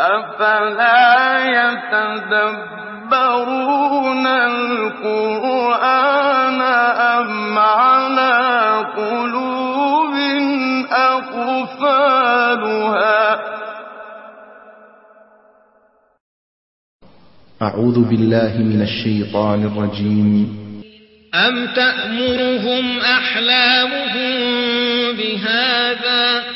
أفلا يتدبرون القرآن أم على قلوب أقفالها أعوذ بالله من الشيطان الرجيم أم تأمرهم أحلامهم بهذا؟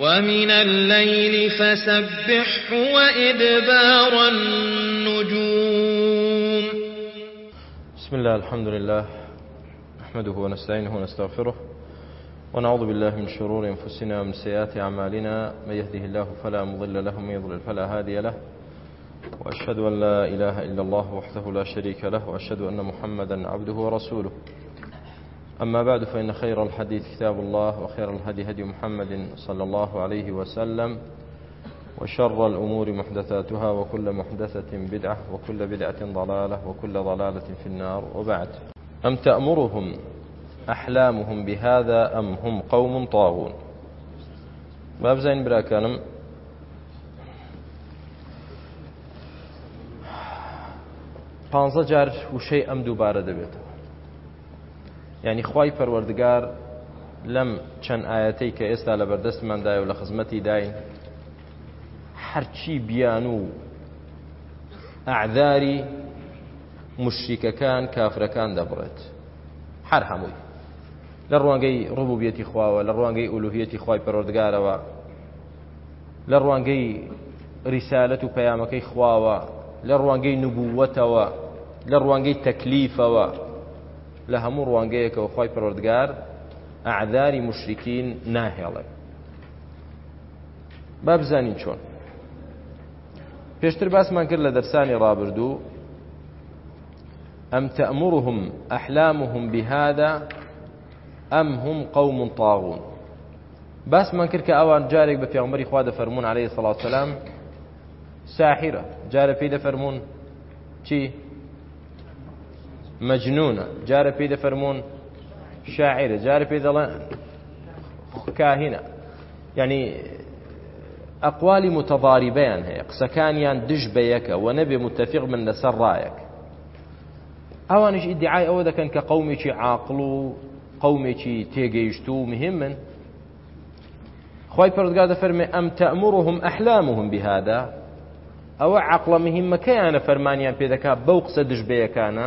ومن الليل فسبحه وإدبار النجوم بسم الله الحمد لله نحمده ونستعينه ونستغفره ونعوذ بالله من شرور أنفسنا ومن سيئات أعمالنا من يهده الله فلا مضل له ومن يضلل فلا هادي له وأشهد أن لا إله إلا الله وحده لا شريك له وأشهد أن محمدا عبده ورسوله أما بعد فإن خير الحديث كتاب الله وخير الهدي هدي محمد صلى الله عليه وسلم وشر الأمور محدثاتها وكل محدثة بدعة وكل بدعة ضلالة وكل ضلالة في النار وبعد أم تأمرهم أحلامهم بهذا أم هم قوم طاغون باب زين براكانم پانزە جار وشەی ئەم دووبارە دەبێتەوە ینی خی پەروەردگار لەم چەند ئاەتەی کە ئێستا لە بەردەستماندای و لە خزمەتی داین هەرچی بیان و ئەعداری مشریکەکان کافرەکان دەبڕێت هەر هەمووی لە ڕوانگەی ڕوبوبیەتی خواوە لە ڕوانگەی ئولوهەتی خی پەرۆردگارەوە لە ڕوانگەی ریسالەت و پەیامەکەی خواوە لە ڕوانگەی نبووەتەوە لە ڕوانگەی تەکلیفەوە لە هەموو ڕوانگەیەکەوە خی پەرۆردگار ئەعداری مشرین ناهێڵێ با بزانین چۆن پێشتر باسمان کرد لە دەرسانی ڕابردوو ئەم تەمرهم ئەحلامهم بهذا ئەم هم قوم طاغون باسمان کرد کە ئەوان جارێک بە پێغمبەری خوا دەفەرمون عليه سڵات سلام ساحرە جارە پێی دەفەرمون چی مەجنونە جارە پێی دەفەرمونون شاعرە جارە پێی دەڵێن کاهینە ینی ئەقوالی متەضاریبەیان هەیە قسەکانیان دش بە یەکە و نەبێ متفق من لەسەر ڕایەک ئەوانش ئیدعای ئەوە دەکەن کە قومێکی عاقل و قومێکی تێگەیشت و مهمن خی پردگا دەفەرمێ ئەم تەمرهم ئەحلامهم بهادا ئەوە عقلە مهمەکەیانە فەرمانیان پێدەکا بەو قسە دژبەیەکانە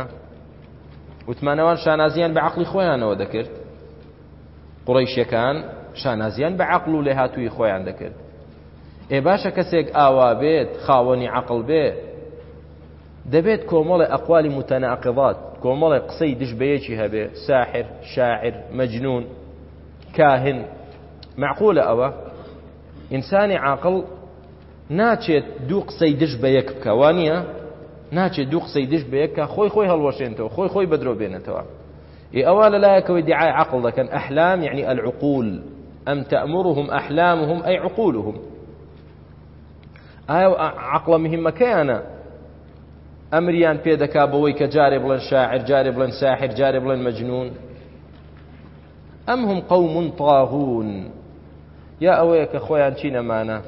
وتمانەوان شانازیان بە عقلی خۆیانەوە دەکرد قڕیشەکان شانازیان بە عقل و لێ هاتووی خۆیان دەکرد ئێ باشە کەسێک ئاوا بێت خاوەنی عقل بێ دەبێت کۆمەڵی ئەقوالی متەناقضات کۆمەڵی قسەی دشبەیەکی هەبێ ساحر شاعر مەجنون کاهن معقولە ئەوە ئینسانی عاقل ناچێت دوو قسەی دش بە یەک بکەوانە ناچێت دوو قسەی دش بەیەکە خۆی خۆی هەڵوەشێنتەوە خۆی خۆی بەدرۆ بێنێتەوە ئەوە لەلایەکەوەی دیعای عقل دەکەن ئەحلام يعني العقول أم تأمرهم أحلامهم أي عقولهم ئایا عقلە مهمەکەیانە ئەمریان پێدەکا بەوەی کە جارێ بڵێن شاعر جارێ بڵێن ساحر جارێ بڵێن مەجنون ئەم هم قەومون طاغون یا ئەوەیە کە خۆیان چی نەمانە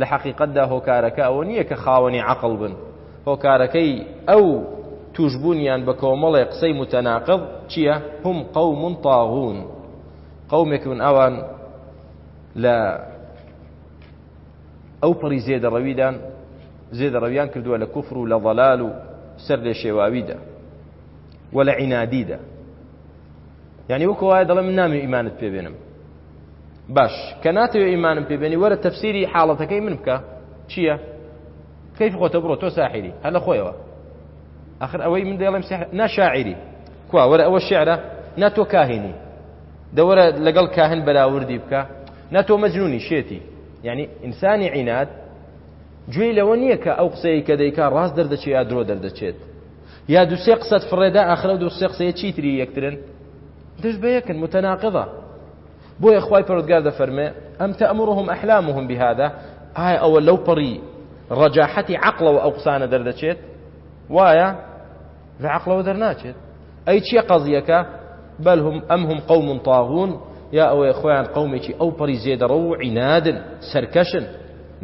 لە حەقیقەتدا هۆکارەکە ئەوە نییە کە خاوەنی عقل بن هۆکارەکەی ئەو توشببوونیان بە کۆمەڵێ قسەی متەناقب چییە؟ هم قەومون تاغون قەومێکون ئەوان لە ئەو پڕی زێدەڕەویدان زێدەڕەویان کردووە لە کوفر و لە ضەلال و سەر لێ شێواویدا وە لە عینادیدا یعنی وەکو وایە دەڵێ من نامی ئیمانت پێبێنم باش کە ناتەوێ ئیمانم پێبێنی وەرە تەفسیری حاڵەتەکەی من بکە چییە؟ کەیف خۆتە بڕۆ تۆ ساحری هە لە خۆیەوە ئەخر ئەوەی من دەڵێم ناشاعری کوا وەرە ئەوە شعرە نا تۆ کاهێنی دەوەرە لەگەڵ کاهن بەراوردی بکە نا تۆ مەجنونی شێتی یعنی ئینسانی عینات گوێی لەوە نییە کە ئەو قسەی کە دەیکا ڕاست دەردەچێت یا درۆ دەردەچێت یا دووسێ قسەت فڕێدا ئاخرە و دووسێ قسەیە چیتری یەکترن دش بە یەکن متەناقضە بۆیە خخوای پرۆگار دەفەرمێ ئەم تەمرهم ئەحلامهم بهذا ئایا ئەوە لەو پەڕی ڕەجاحەتی عقلەوە ئەو قسانە دەردەچێت وایە لە عقلەوە دەرناچێت ئەی چیە قەزیەکە بەل هم ئەم هم قوم طاغون یا ئەوەی خۆیان قومێکی ئەو پەری زێدەڕە و عینادن سەرکەشن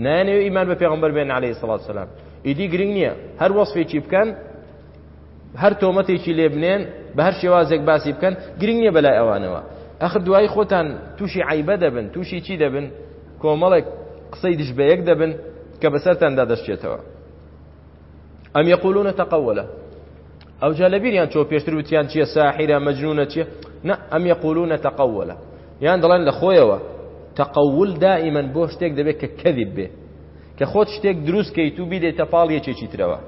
نانەوێ ئیمان بە پێغمبەر بێن عليه سڵات سلام ئیدی گرنگ نییە هەر وەصفێکی بکەن هەر تۆمەتێکی لێ بنێن بە هەر شێوازێک باسی بکەن گرنگ نییە بەلای ئەوانەوە ئەخر دوای خۆتان تووشی عیبە دەبن تووشی چی دەبن کۆمەڵێک قسەی دژبەیەک دەبن کە بەسەرتاندا دەستێتەوە ئەم یقولونە تەقەوەلە ئەو جا لە بیریان چۆ پێشتر وتیان چییە ساحیرە مەجنونە چیە نە ئەم یقولونە تەقەوەلە یان دەڵێن لە خۆیەوە تەقەول دائیمەن بۆ شتێک دەبێت کە کەذب بێ کە خۆت شتێک دروستکەیت و بیدێتە پاڵیەکێکی ترەوە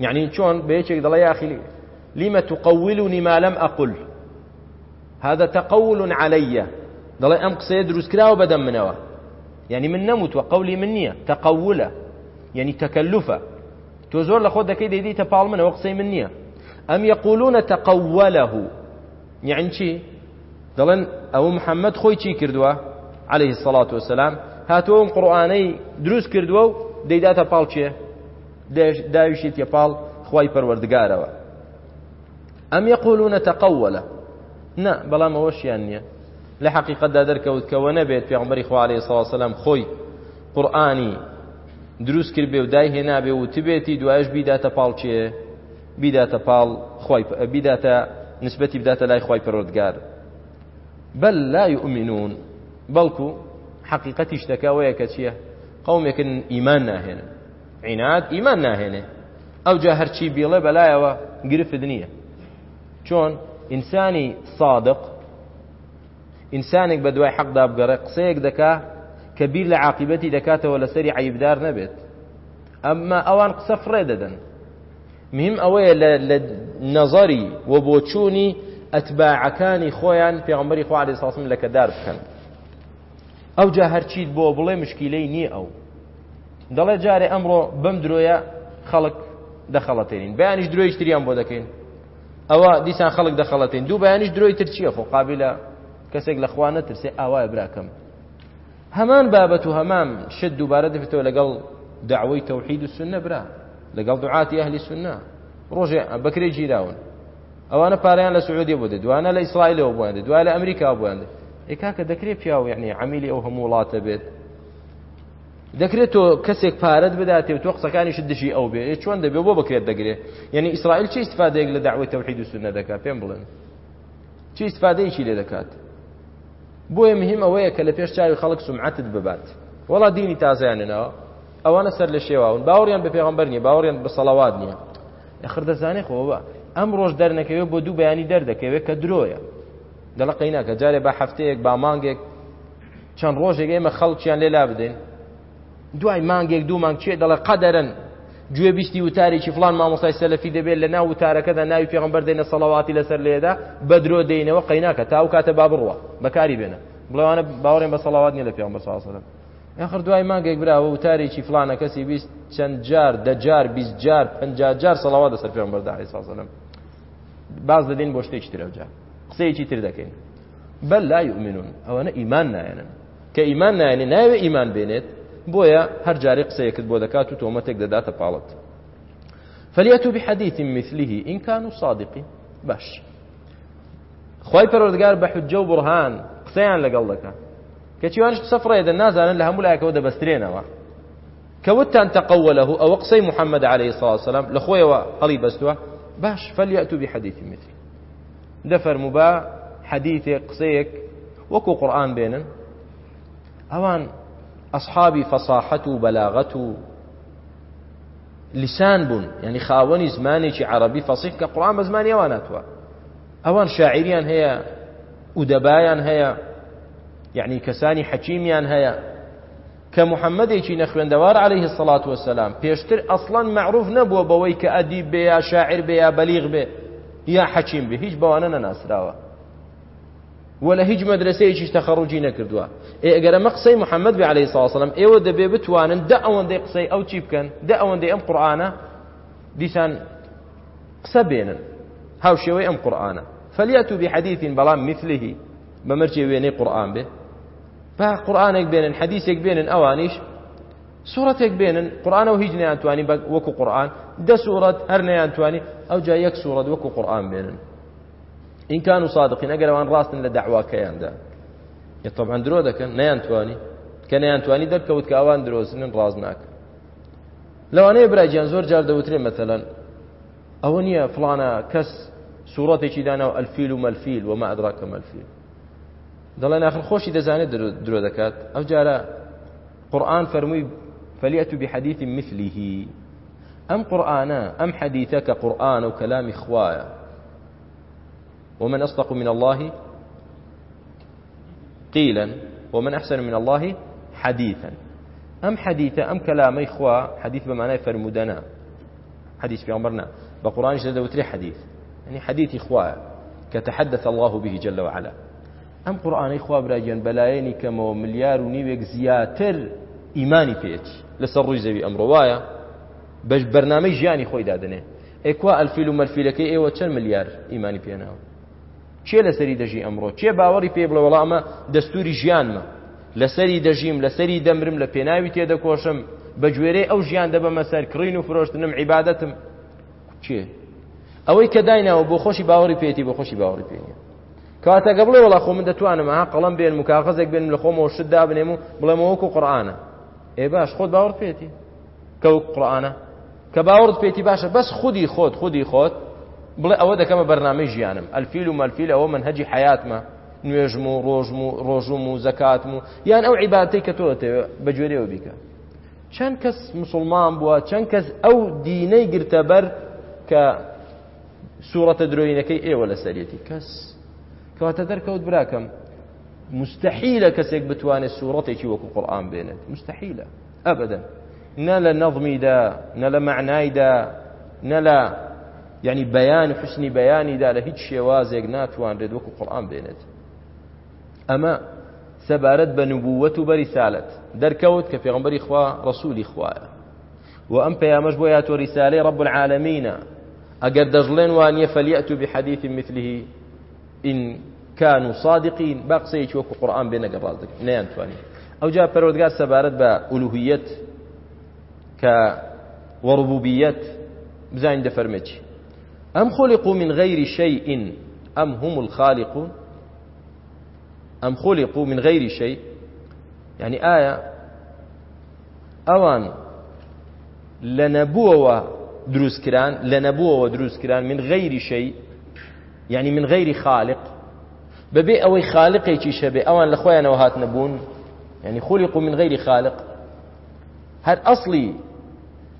یعنی چۆن بەیەکێک دەڵێ یاخیلی لما تقولني ما لم أقل هذا تقول علي دڵێ ئەم قسەیە دروستکراوە بەدەم منەوە يعني من نموت وقولي من نية تقولة يعني تكلفة تۆ زۆر لە خۆ دەکەی دەیدەیتە پاڵ منەوە قسەی من نییە ئەم یەقولونە تەقەوەله یعنچی دەڵێن ئەوە محەممەد خۆی چی کردووە عليه سەڵات وسلام هاتووەم قڕآانەی دروست کردووە و دەیداتە پاڵ چێ داویشی تێپاڵ خی پەروەردگارەوە ئەم یەقولونە تەقەوەله نه بەڵام ئەوەشیان نییە لە حقیقەتدا دەرکەوت کەەوە نەبێت پێغمبەری خوارێ ساواسەلام خۆی قورآانی دروست کرد بێ و دای هێنابێ و تبێتی دوایش بیداتە پاڵچێ بیداتە پاڵ بیداتە نسبەتی بداتە لای خی پەرۆردگار بەل لا یؤمنون بەڵکو حقیقەتی شتەکەوەیە کە چییە قومێکن ئیمان ناهێنن عینات ئیمان ناهێنێ ئەو جا هەرچی بیڵێ بەلایەوە گرفت نییە چۆن ئینسانی صادق ئینسانێک بە دوای حەقدا بگەڕێ قسەیەک دەکا کە بیر لە عاقبەتی دەکاتەوە لەسەری عیبدار نەبێت ئەمما ئەوان قسە فڕێ دەدەن مهم ئەوەیە لە نەزەری و بۆچوونی ئەتباعەکانی خۆیان پێغمبەری خوالی ساسم لەکەدار بکەن ئەو جا هەرچیت بۆ بڵێ مشکیلەی نییە ئەو دەڵێ جارێ ئەمڕۆ بەم درۆیە خەڵک دەخەڵەتێنین بەیانیش درۆیشتریان بۆ دەکەین ئەوە دیسان خەڵک دەخەڵەتین دوو بەیانیش درۆی ترچیە خۆ قابلە کەسێک لە خوا نەترسێ ئاوایە براکەم هەمان بابەت و هەمام شت دووبارە دەبێتەوە لەگەڵ داوای تەوحید و سنە برا لەگەڵ دوعاتی ئەهلی سنە ڕۆژێ بەکرێ گیراون ئەوانە پارەیان لە سعودی بۆ دوانە لە ئیسرائیلەوە بووێنێ دوای لە ئەمریکا بووێنێ ئێکاکە دەکرێت پیاوە یعنی عمیلی ئەو هەموو وڵاتە بێت دەکرێت تۆ کەسێک پارەت بداتێ تۆ قسەکانیش دژی ئەو بێ چۆن دەبێ بۆ بکرێت دەگرێت یعنی ئیسرائیل چی استفادەیەک لە داوای تەوحید و سنە دەکات پێم بڵێن چی استفادەیەکی لێ دەکات بۆیە مهم ئەوەیە کە لە پێش چاوی خەڵک سمعەتت ببات وڵا دینی تازیانەوە ئەوانە سەر لە شێواون باوەڕیان بە پێغمبەر نیە باوەڕیان بە سەڵاوات نییە یخر دەزانێت خۆوە ئەم ڕۆژ دەرنەکەوێت بۆ دوو بەیانی دەردەکەوێت کە درۆیە دەڵقی ناکە جارێ بە هەفتەیەک با مانگێک چەند ڕۆژێک ئێمە خەڵکیان لێلا بدەین دوای مانگێک دوو مانگ چێ دەڵە قەدەرن گوێ بیستی وتارێکی فلان مامۆسای سەلەفی دەبێت لە ناو وتارەکەدا ناوی پێغمبەر دێنە سەڵاواتی لەسەر لێدا بە درۆ دێینەوە قەیناکە تاو کاتە با بڕوە بەکاری بێنە بڵێوانە باوەڕێن بە سەڵاوات نیە لە پێغمبەر صلی الله علیه وسلم آخر دوای مانگێک براوە وتارێکی فلانە کەسی بیست چەند جار دە جار بیست جار پنجا جار سەڵاوات لەسەر پێغمبەر دا علیه وسلم باز دەدەین بۆ شتێکی ترە جار قسەیەکی تر دەکەین بل لا يؤمنون ئەوەنە ئیمان نایەنن کە ئیمان نایەنێ ناوێ ئیمان بێنێت بۆیە هەر جارێ قسەیەکت بۆ دەکات و تۆمەتێک دەداتە پاڵەت فەلیەتو بحەدیتی مثلیه ئینکان و صادقی باش خی پەرۆردگار بە حجە و بڕهان قسەیان لەگەڵ دەکات کەچیوانش سەفڕێدە نازانن لە هەموو لایەکەوە دەبەسترێنەوە كوتان تقول له أو قصي محمد عليه الصلاة والسلام لخوي وهلي بستوا باش فليأتوا بحديث مثلي دفر مبا حديث قصيك وكو قرآن بينن أوان ئەصحابی فەساحەت و بەلاغەت و لیسان بوون یعنی خاوەنی زمانێکی عربی فەسیح کە قڕان بە زمانی ئەوان ناتوە ئەوان شاعریان هەیە ئودەبایان هەیە یعنی کەسانی حەکیمیان هەیە کە محەممەدێکی نەخوێندەوار عليه سڵات وسلام پێشتر ئەسڵەن معروف نەبووە بەوەی کە ئەدیب بێ یا شاعر بێ یا بەلیغ بێ یا حەکیم بێ هیچ بەوانە نەناسراوە ولا هیچ مدرسەیەکیش تەخەڕوجی نەکردووە ئێ ئەگەر ئەمە قسەی محەممەد بە عليه ساسەلم ئێوە دەبێ بتوانن دە ئەوەندەی قسەی ئەو چی بکەن دە ئەوەندەی ئەم قورآانە دیسان قسە بێنن هاوشێوەی ئەم قورآانە فەلیات و بحەدیثین بەڵام مثلهی بەمەرجێ وێنەی قورآان بێ با قورآانێک بێنن حەدیسێک بێنن ئەوانیش سوورەتێک بێنن قورآانەوە هیچ نەیانتوانی وەکو قورآان دە سوورەت هەر نەیانتوانی ئەو جا یەک سوورەت وەکو قورآان بێنن ئین کان و سادقین ئەگەرەوان ڕاستن لە داواکەیاندا یە تۆبان درۆ دەکەن نەیانتوانی کە نەیانتوانی دەرکەوت کە ئەوان درۆزنن ڕاز ناکە لەوانەیە برایان زۆر جار دەوترێ مەتەلەن ئەوە نییە فلانە کەس سوورەتێکی داناو ئەلفیل و مەلفیل ومە ئەدراکە مەلفیل دەڵێن آخر خۆشی دەزانێت درۆ دەکات ئەو جارە قورآن فەرمووی فەلیەت و بحەدیثی مثلیهی ئەم قورآانە ئەم حەدیتە کە قورآن و کەلامی خوایە ومن أصدق من الله قيلا ومن أحسن من الله حديثا أم حديثة أم كلامي خوا حديث بمعنى فرمودنا حديث في عمرنا بقرآن جدد وتري حديث يعني حديث إخوة كتحدث الله به جل وعلا ئەم قورآانەی خوا براگەن بەلایەنی کەمەوە ملیار و نیوێک زیاتر ئیمانی پێێتی لەسەر ڕووی زەوی ئەمڕۆواە بەش بەرنامەی ژیانی خۆی دادنێ ئێکوا ئەلفیل و مەرفیلەکەی ئێوە چەند ملیار ئیمانی پێناوە چێ لەسەری دەژی ئەمڕۆ چێ باوەڕی پێ بڵە وەڵامە دەستوری ژیانمە لەسەری دەژیم لەسەری دەمرم لە پێناوی تێدەکۆشم بە گوێرەی ئەو ژیان دەبەمە سەر کڕین و فرۆشتنم عیباەتم چێ ئەوەی کە دایناوە بۆ خۆشی باوەڕی پێێتی بۆ خۆشی باوەڕی پێنیە کاتە گە بڵێ وڵا خۆ من دەتوانم ها قەڵم بێن مکاغەزێک بێن لە خۆمەوە شتدا بنێم و بڵێمەوەکو قڕآانە ئێ باش خۆت باوەڕ پێێتی کەوت قڕآانە کە باوەڕت پێێتی باشە بەس خودی خۆت خودی خۆت بڵێ ئەوە دەکەمە بەرنامەی ژیانم ئەلفیل و مەلفیل ئەوە من هەجی حیاتمە نوێژم و ڕۆژم و ڕۆژوم و زەکاتم و یان ئەو عیباتەی کە تۆ بەگوێرەوە بیکە چەند کەس مسلمان بووە چەند کەس ئەو دینەی گرتەبەر کە سوورەتە درۆینەکەی ئێوە لەسەرەتی کەس کەواتە دەرکەوت براکەم مستحیلە کەسێک بتوانێت سوورەتێکی وەکو قڵآان بێنێت مستحیلە ئەبدەن نە لە نەظمیدا نە لە معنایدا نە لە یعنی بەیان حسنی بەیانیدا لە هیچ شێوازێک ناتوانرێت وەکو قڵام بێنێت ئەمە سەبارەت بە نبووەت و بەریسالت دەرکەوت کە پێغمبەری خوا ڕسوولی خوایە و ئەم پەیامەش بۆ یا تۆ ریسالەی ڕب العالمینە ئەگەر دەژڵێن وانە فەلیەت و بحەدیث مثله ئین کان و صادقین با قسەیەکی وەکو قورآان بێنەگە باز نەیانتوانی ئەوجا پەرۆدگار سەبارەت بە ئولوهیت کە وەڕبوبیەت بزانین دەفەرمێکی أم خلقوا من غير شيء أم هم الخالقون أم خلقوا من غير شيء يعني آية أوان لنبوة دروس كران لنبوة دروس كران من غير شيء يعني من غير خالق ببي أوي خالقي تشبه أوان لخويا نوهات نبون يعني خلقوا من غير خالق هل أصلي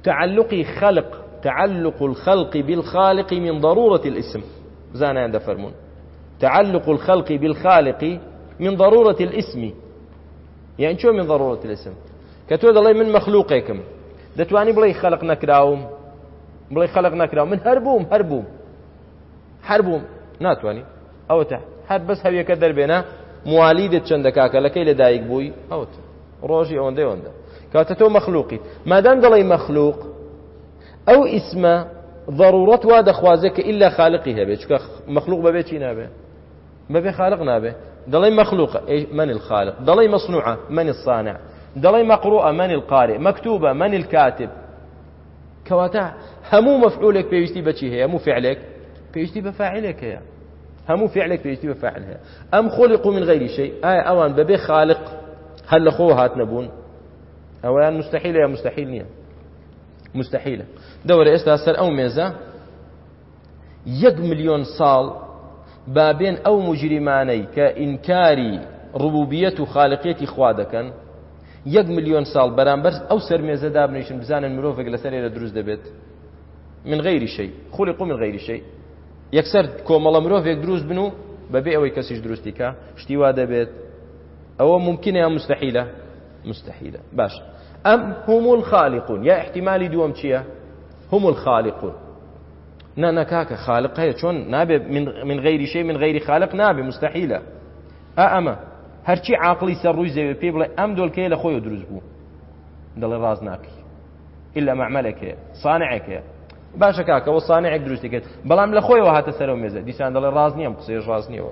تعلقي خلق تعلق الخلق بالخالق من ضرورة الاسم زانا عند فرمون تعلق الخلق بالخالق من ضرورة الاسم يعني شو من ضرورة الاسم كتو الله من مخلوقكم دتواني بلي خلق نكراوم بلي خلق نكراوم من هربوم هربوم هربوم ناتواني او تح هر بس هەویەکە دەربێنە موالیدت چەندە کاکەلەکەی لە دایک بووی ئەوت ڕۆژی ئەوەندەی ئەوەندە کاتە تۆ مەخلوقیت مادەم دەڵی مەخلوق ئەو ئیسمە ضرورەت وا دەخوازێت کە ئللا خاالقی هەبێت چکە مەخلوق بەبێت چی نابێ بەبێ خالق نابێ دەڵی مەخلوق من الخالق دەڵی مەصنوعە من الصانع دەڵی مەقرڕە من القارئ مەکتوبە من الكاتب کەواتە هەموو مەفعولێک پێویستی بەچی هەیە هەموو فعلێک پێویستی بە فاعلێک هەیە هەموو فعلێک پێویستی بە فعل هەیە ئەم خۆلیق من غیری شەی ئایا ئەوان بەبێ خالق هەر لە خۆ هات نەبوون ئەویان مستحیل یا مستحیل نییە مستحیلە دەورە ئێستا سەر ئەو مێزە یەک میلیۆن ساڵ بابێن ئەو مجریمانەی کە ئینکاری ڕبوبیەت و خاالقیەتی خوا دەکەن یەک میلیۆن ساڵ بەرامبەر ئەو سەر مێزە دابنیشن بزانن مرۆڤێک لەسەر ێرە دروست دەبێت من غیری شەی خولی قوم من غیری شەی یەکسەر کۆمەڵە مرۆڤێک دروست بن و بەبێ ئەوەی کەسیش دروستی کە شتیوا دەبێت ئەوە ممکنە یا مستحیلە مستحیلە باشە ئەم هم الخالقون یا احتیممالی دووەم چییە هم الخالقون نا نەکاکە خالق هەیە چۆن نابێ من غیری شەی من غیری خالق نابێ مستحیلە ئا ئەمە هەرچی عاقلی سەر ڕووی زەوێ پێ بڵێ ئەم دۆلکەیە لە خۆی دروست بوو دەڵێ ڕاز ناکی إلا معملێکێ سانعێکێ باشە کاکەەوە سانعێک دروستیکرد بەڵام لە خۆیەوە هاتە سەرەوە مێزە دیسان دەڵێ ڕاز نییە قسەیە ڕاز نیەوە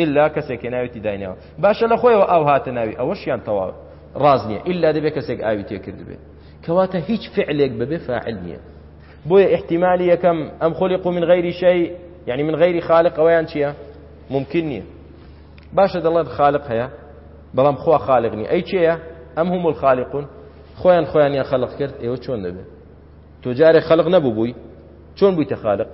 ئللا کەسێکی ناوێتی داینەوە باشە لە خۆیەوە ئەو هاتە ناوی ئەوە شیان تەواوە ڕاز نییە ئللا دەبێت کەسێک ئاوی تێکرد بێ کەواتە هیچ فعلێک بەبێ فاعل نییە بۆیە احتیممالی یەکەم ئەم خۆلیق و من غیری شەی یعنی من غیری خالق ئەویان چییە ممکن نییە باشە دەڵێت خالق هەیە بەڵام خوا خالق نی ئەی چیە ئەم هەموو الخالقون خۆیان خۆیانیان خەلق کرد ئێوە چۆن دەبێت تۆ جارێ خەلق نەبوو بووی چۆن بوویتە خالق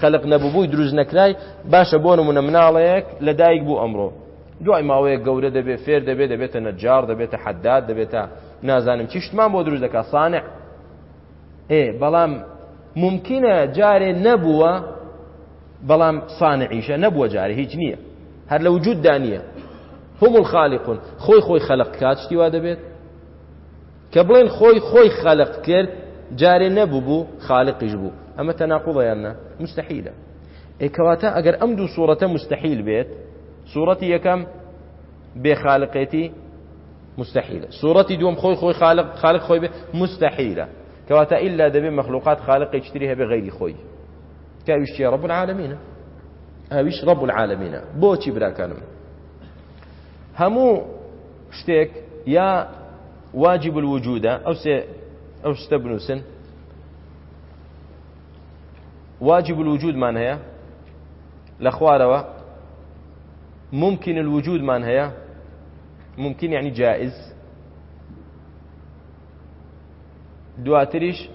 خەلق نەبووبووی دروست نەکرای باشە بۆ نمونە مناڵەیەک لە دایک بوو ئەمڕۆ دوای ماوەیە گەورە دەبێت فێر دەبێت دەبێتە نەجار دەبێتە حەداد دەبێتە نازانم چی شتمان بۆ دروست دەکات سانع ئێ بەڵام ممکنە جارێ نەبووە بەڵام سانعیشە نەبووە جارێ هیچ نییە هەر لە وجود دانیە هم الخالقون خۆی خۆی خەلق کات شتی وا دەبێت کە بڵێن خۆی خۆی خەلق کرد جارێ نەبوو بوو خالقیش بوو ئەمە تەناقوڵەیاننا مستحیلە ئێکەواتە ئەگەر ئەم دوو سوورەتە مستحیل بێت سوورەتی یەکەم بێخالقێتی مستحیلە سوورەتی دوم خۆی خۆی خالق خالق خۆی بێ مستحیلە کەواتە ئللا دەبێت مەخلوقات خالقی چتری هەبێ غیری خۆی کاویشتی رب العالمینە ئەویش رب العالمینە بۆچی براکانم هەموو شتێک یا واجب الوجودە ئەو سێ ئەو شتە بنووسن واجب الوجودمان هەیە لە خوارەوە ممكن الوجود من هي ممكن يعني جائز دواتريش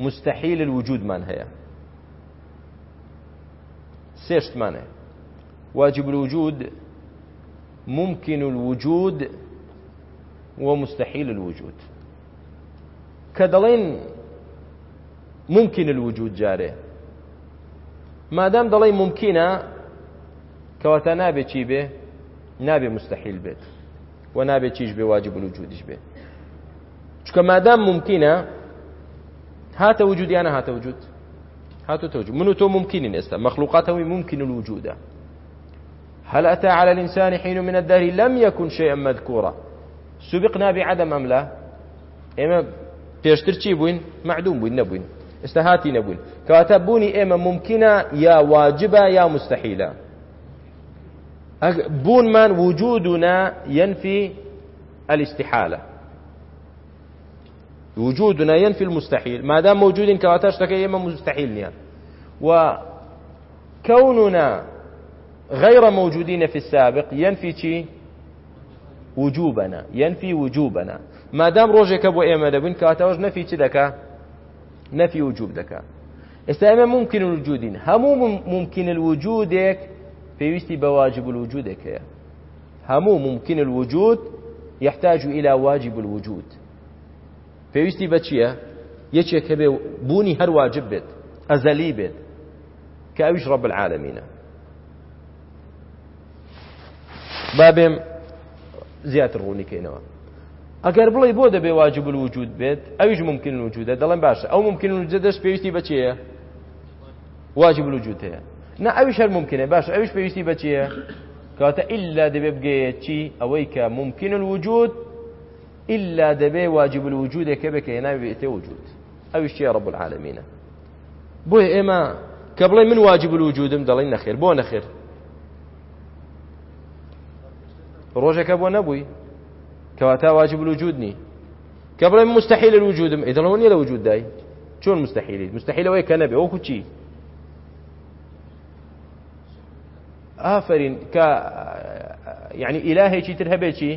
مستحيل الوجود من هي سيشت من هي واجب الوجود ممكن الوجود ومستحيل الوجود كدلين ممكن الوجود جاري ما دام دلين ممكنه کەواتە نابێت چی بێ نابێ مستحیل بێت و نابێت چیش بێ واجب وجودیش بێ چکە مادام ممکنە هاتە وجود یانە هاتە وجود هاتو توجد من تو ممكن استا مخلوقات ممكن الوجود هل أتى على الإنسان حين من الدهر لم يكن شيئا مذكورا سبقنا بعدم أم لا إما بيشتر چی بوين معدوم بوين نبوين استهاتي نبوين كواتا بوني إما ممكنة يا واجبة يا مستحيلة بونمان وجودنا ينفي الاستحالة وجودنا ينفي المستحيل ما دام موجود كواتا اشتكى يما مستحيل نيان وكوننا غير موجودين في السابق ينفي شي وجوبنا ينفي وجوبنا ما دام روجك ابو ايما دبن كاتاوج نفي شي دكا نفي وجوب دكا استايما ممكن الوجودين هم ممكن الوجودك پێویستی بە واجب الوجودێکەیە هەموو ممکن الوجود يحتاج إلى واجب الوجود پێویستی بە چییە یەکێک کە بێ بوونی هەر واجب بێت ئەزەلی بێت کە ئەویش ڕب العالمینە با بێم زیاتر ڕوونیکەینەوە ئەگەر بڵێ بۆ دەبێ واجب الوجود بێت ئەویش ممکن وجودە دەڵێن باشە ئەو ممکن وجودە دەست پێویستی بەچەیە واجب الوجود هەیە نه ئەویش هەر ممکنە باش ئەویش پێویستی بەچیە کاتە ئللا دەبێ بگەیە چی ئەوەی کە ممکن الوجود إلا دەبێ واجب الوجود کە ناوي بێتێ وجود ئەویش چیە رب العالمینە بۆیە ئێمە کە بڵێ من واجب الوجودم دەڵی نەخێر بۆ نەخێر ڕۆژەکە بۆ نەبووی کەواتا واجب الوجودنی کە بڵێ مستحیل الوجودم ئیدڵەوە نیە لە وجود دای چۆن مستحیلی مستحیلەوەی کە نەبێ وەکو چی ئافرین کە یعنی ئیلاهێکی تر هەبێکی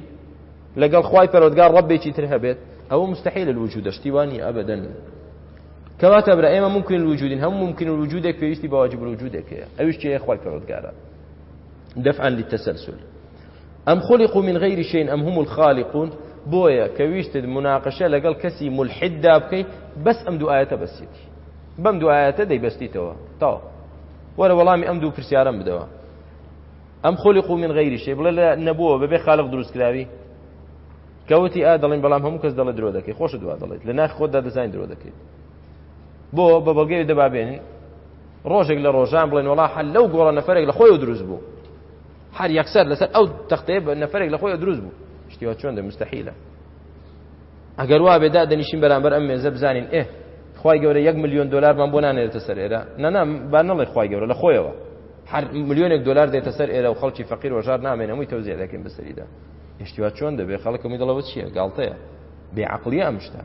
لەگەڵ خی پەرۆدگار ڕبێکی تر هەبێت ئەو مستحیل الوجود دەشتیوانی ئەبدەن کەواتە برا ئێمە ممکن الوجودین هەم ممکن الوجودێک پێویستی بەواجب الوجودێکەیە ئەوش چێ خی پەرۆدگارە دفعا للتسلسل ئەم خلقوا من غير شيء ئەم هم الخالقون بۆیە کەویشتت مناقشە لەگەڵ کەسی ملحددا بکەیت بەس ئەم دوایەتە بەسیتی بەم دوایەتە دەیبەستیتەوە تاو وەرە وەڵامی ئەم دوو پرسیارم بدەوە ئەم خۆلیق و من غیری شێ بڵێ لە نەبووە بەبێ خاڵق دروستکراوی کەوتی ئا دەڵین بەڵام هەموو کەس دەڵێ درۆ دەکەی خۆش دوا دەڵێت لە ناخ خۆدا دەزانین درۆ دەکەیت بۆ بە بەڵگەی دەبابێنین ڕۆژێک لە ڕۆژان بڵێن وڵا حل لەو گۆڕە نەفرێک لە خۆی دروست بوو هەر یەکسەر لەسەر ئەو تەختەیە بە نەفرێک لە خۆی دروست بوو شتیوە چۆن دە مستحیلە ئەگەر وا بێدا دەنیشین بەرامبەر ئەم مێزە بزانین ئێ خی گەورە 1 میلیۆن دلارمان بۆ نانێتە سەرێرە نەنام با نەڵێ خی گەورە لە خۆیەوە ملیۆنێک دلار دێتە سەر ئێرە و خەڵکی فەقیر وەژار نامێنەمووی تەوزیع دەکەین بەسەریدا هشتیوا چۆن دەبێ خەڵکەمی دڵەوە چییە گاڵتەیە بێعقلی ئەمشتا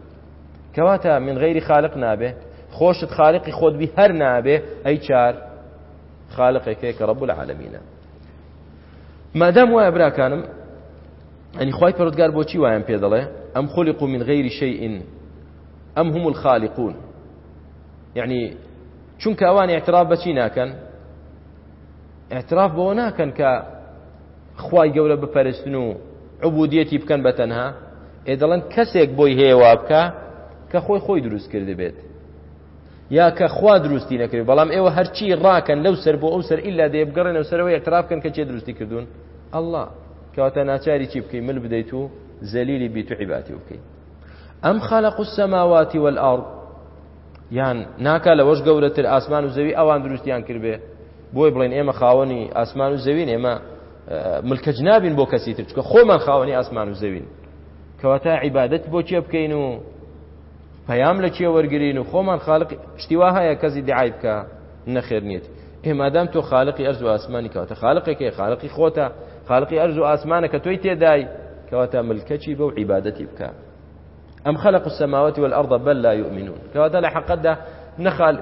کەواتە من غیری خالق نابێ خۆشت خالقی خۆتبی هەر نابێ ئەی چار خالقێکەیە کە ڕب العالمینە مادام وایە براکانم ئەنی خی پرۆتگار بۆچی وایان پێ دەڵێ ئەم خۆلیق و من غیری شەئین ئەم هم الخالقون یعنی چونکە ئەوان اعتراف بەچی ناکەن ئەاعتراف بۆ ناکەن کە خی گەورە بپەرستن و عبودیەتی بکەن بە تەنها ئێ دەڵێن کەسێک بۆی هێوا بکە کە خۆی خۆی دروست کرد بێت یا کە خوا دروستی نەکرد بەڵام ئێوە هەرچی ڕاکەن لەو سەر بۆ ئەو سەر ئللا دێبگەڕێن و سەرەوە اعترافکەن کە چێ دروستی کردوون ئەله کەواتە ناچاری چی بکەی مل بدەیت و زەلیلی بیت و عیباتی بکەیت ئەم خەلق السەماواتی والأرض یان ناکە لەوەش گەورەتر ئاسمان و زەوی ئەوان دروستیان کردێ بۆی بڵێن ئێمە خاوەنی ئاسمان و زەوین ئێمە ملکەج نابین بۆ کەسی تر چکە خۆمان خاوەنی ئاسمان و زەوین کەواتە عیبادەت بۆ چێ بکەین و پەیام لە چێ وەرگین و خۆمان خاڵق شتیوا هەیە کەسی دعای بکە نەخێر نیت ئێمادام تۆ خاڵقی ئەرز و ئاسمانی کەواتە خاڵقێکی خاڵقی خۆتە خاڵقی ئەرز و ئاسمانە کە تۆی تێدای کەواتە ملکەچی بەو عیبادەتی بکە ئەم خەلق السماوات والأرض بل لا يؤمنون كواتا لحقدا نخال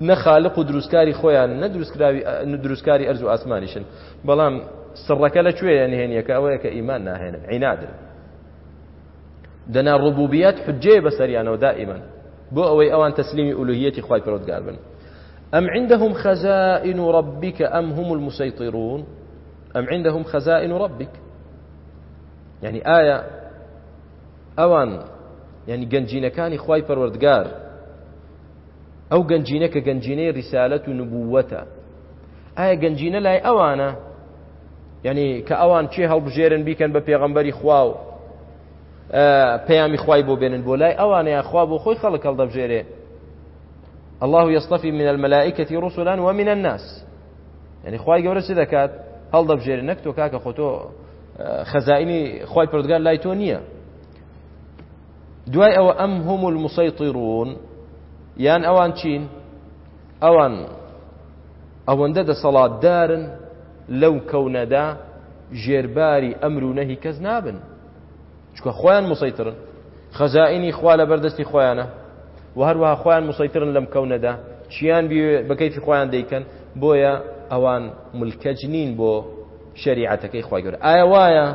نەخالق و دروستکاری خۆیان نە دروستکاری ئەرز و ئاسمانیشن بەڵام سڕەکە لە کوێیە نهێنیەکە ئەوەیە کە ئیمان ناهێنن عینادن دەنا ڕبوبیات حجێ بەسەریانەوە دائیمەن بۆ ئەوەی ئەوان تەسلیمی ئولوهیەتی خی پرۆتگار بن ئەم عندهم خەزائین و ڕبیکە ئەم هم المسەیتیڕون ئەم عندهم خەزائین و ڕبیک یعنی ئایا ئەوان یعنی گەنجینەکانی خی پەروەردگار ئەو گەنجینە کە گەنجینەی ریسالەت و نبووەتە ئایا گەنجینە لای ئەوانە یعنی کە ئەوان چێ هەڵبژێرن بیکەن بە پێغەمبەری خوا و پەیامی خوای بۆ بێنن بۆ لای ئەوانە یاخوا بۆ خۆی خەڵک هەڵدەبژێرێ الله يصطفي من الملائكة رسلا ومن الناس يعني خواي گەورە چ دەکات هەڵدەبژێرن نەک تۆ کاکە خۆ تۆ خەزائینی خی پردگار لای تۆ نییە دوای ئەوە ئەم هم المسەیطیڕون یان ئەوان چین ئەوان ئەوەندە دەسەڵاتدارن لەو کەونەدا ژێرباری ئەمر و نەهی کەس نابن چکە خۆیان مسەیترن خەزائینی خوا لە بەردەستی خۆیانە و هەروەها خۆیان مسەیترن لەم کەونەدا چیان بەکەیفی خۆیان دەیکەن بۆیە ئەوان ملکەج نین بۆ شریعەتەکەی خوا گەورە ئایا وایە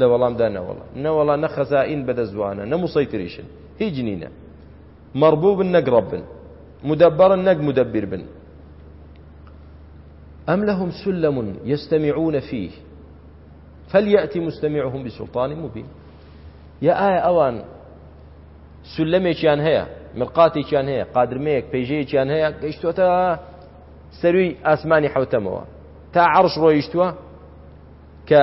لە وەڵامدا نەوەڵە نەوەڵە نە خەزائین بەدەزوانە نە مسەیتریشن هیچ نینە مەڕبوو بن نەک ڕەب بن مدبرن نەک مدبر بن ئەم لەهم سلم يستمعون فيه فليأتي مستمعهم بسلطان مبين يا ئایا ئەوان سلەمێکیان هەیە ملقاتێکیان هەیە قادرمەیەک پێژەیەکیان هەیە گەیشتوتە سەروی ئاسمانی حوتەمەوە تا عرش ڕۆیشتووە کە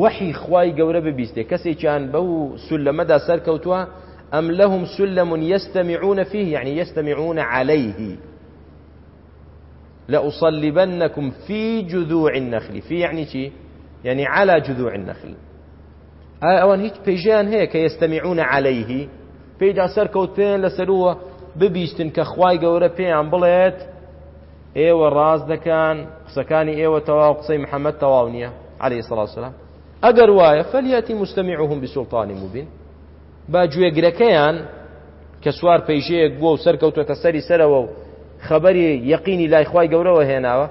وەحی خوای گەورە ببیستێ کەسێکیان بەو سلەمەدا سەرکەوتووە أم لهم سلم يستمعون فيه يعني يستمعون عليه لأصلبنكم في جذوع النخل في يعني شي يعني على جذوع النخل أوان هيك بيجان هيك يستمعون عليه بيجا سركوتين لسروه ببیستن کە خوای گەورە پێیان بڵێت ئێوە ڕاز دەکەن قسەکانی ئێوە تەواو قسەی محەممەد تەواو نییە عليه سلااسلام ئەگەر وایە فەلیەتی مستەمی عهم بسوڵتانی مبین با گوێگرەکەیان کە سوار پەیژەیەک بووە و سەرکەوتۆتە سەری سەرەوە و خەبەری یەقینی لای خی گەورەوە هێناوە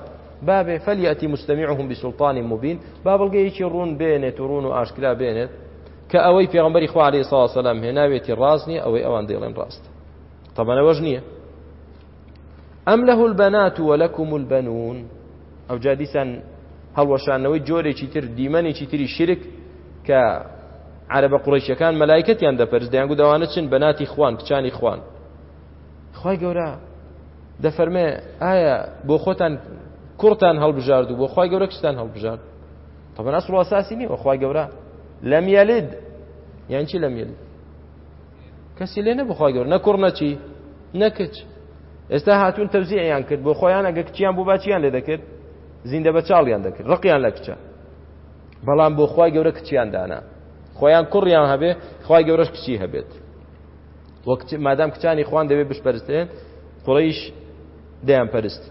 بابێ فەلیەتی مستەمیعهم بسوڵتانی مبین با بەڵگەیەکی ڕوون بێنێت و ڕوون و ئاشکرا بێنێت کە ئەوەی پێغمبەری خوارێ ساڵسەلام هێناوێتی ڕاستنی ئەوەی ئەوان دێڵێن ڕاست تەبەنەوەژ نییە ئەم لەه البەنات وەلەکوم البنون ئەو جادیسان هەڵوەشانەوەی جۆرێکی تر دیمەنێکی تری شرک کە عربە قڕیشەکان مەلایکەتیان دەپەرز دەیانگو داوانە چن بە ناتی خوان کچانی خوان خی گەورە دەفەرمێ ئایا بۆ خۆتان کوڕتان هەڵبژارد و بۆ خی گەورە کشتان هەڵبژارد طبعا ئەسڵ ئاساسی نیوە خی گەورە لەم یالد یان چی لەم یلد کەسی لێ نەبخوای گەور نەکوڕ نەچی نەکچ ئێستا هاتوون تەوزیعیان کرد بۆ خۆیان ئەگە کچیان بۆ باچیان لێ دەکرد زیندە بە چاڵیان دەکرد ڕقیان لە کچە بەڵام بۆ خی گەورە کچیان دانا خۆیان کوڕیان هەبێ خی گەورەش کچی هەبێت وەک مادام کچانی خوان دەبێت بشپەرستێن قڕیش دەیان پەرست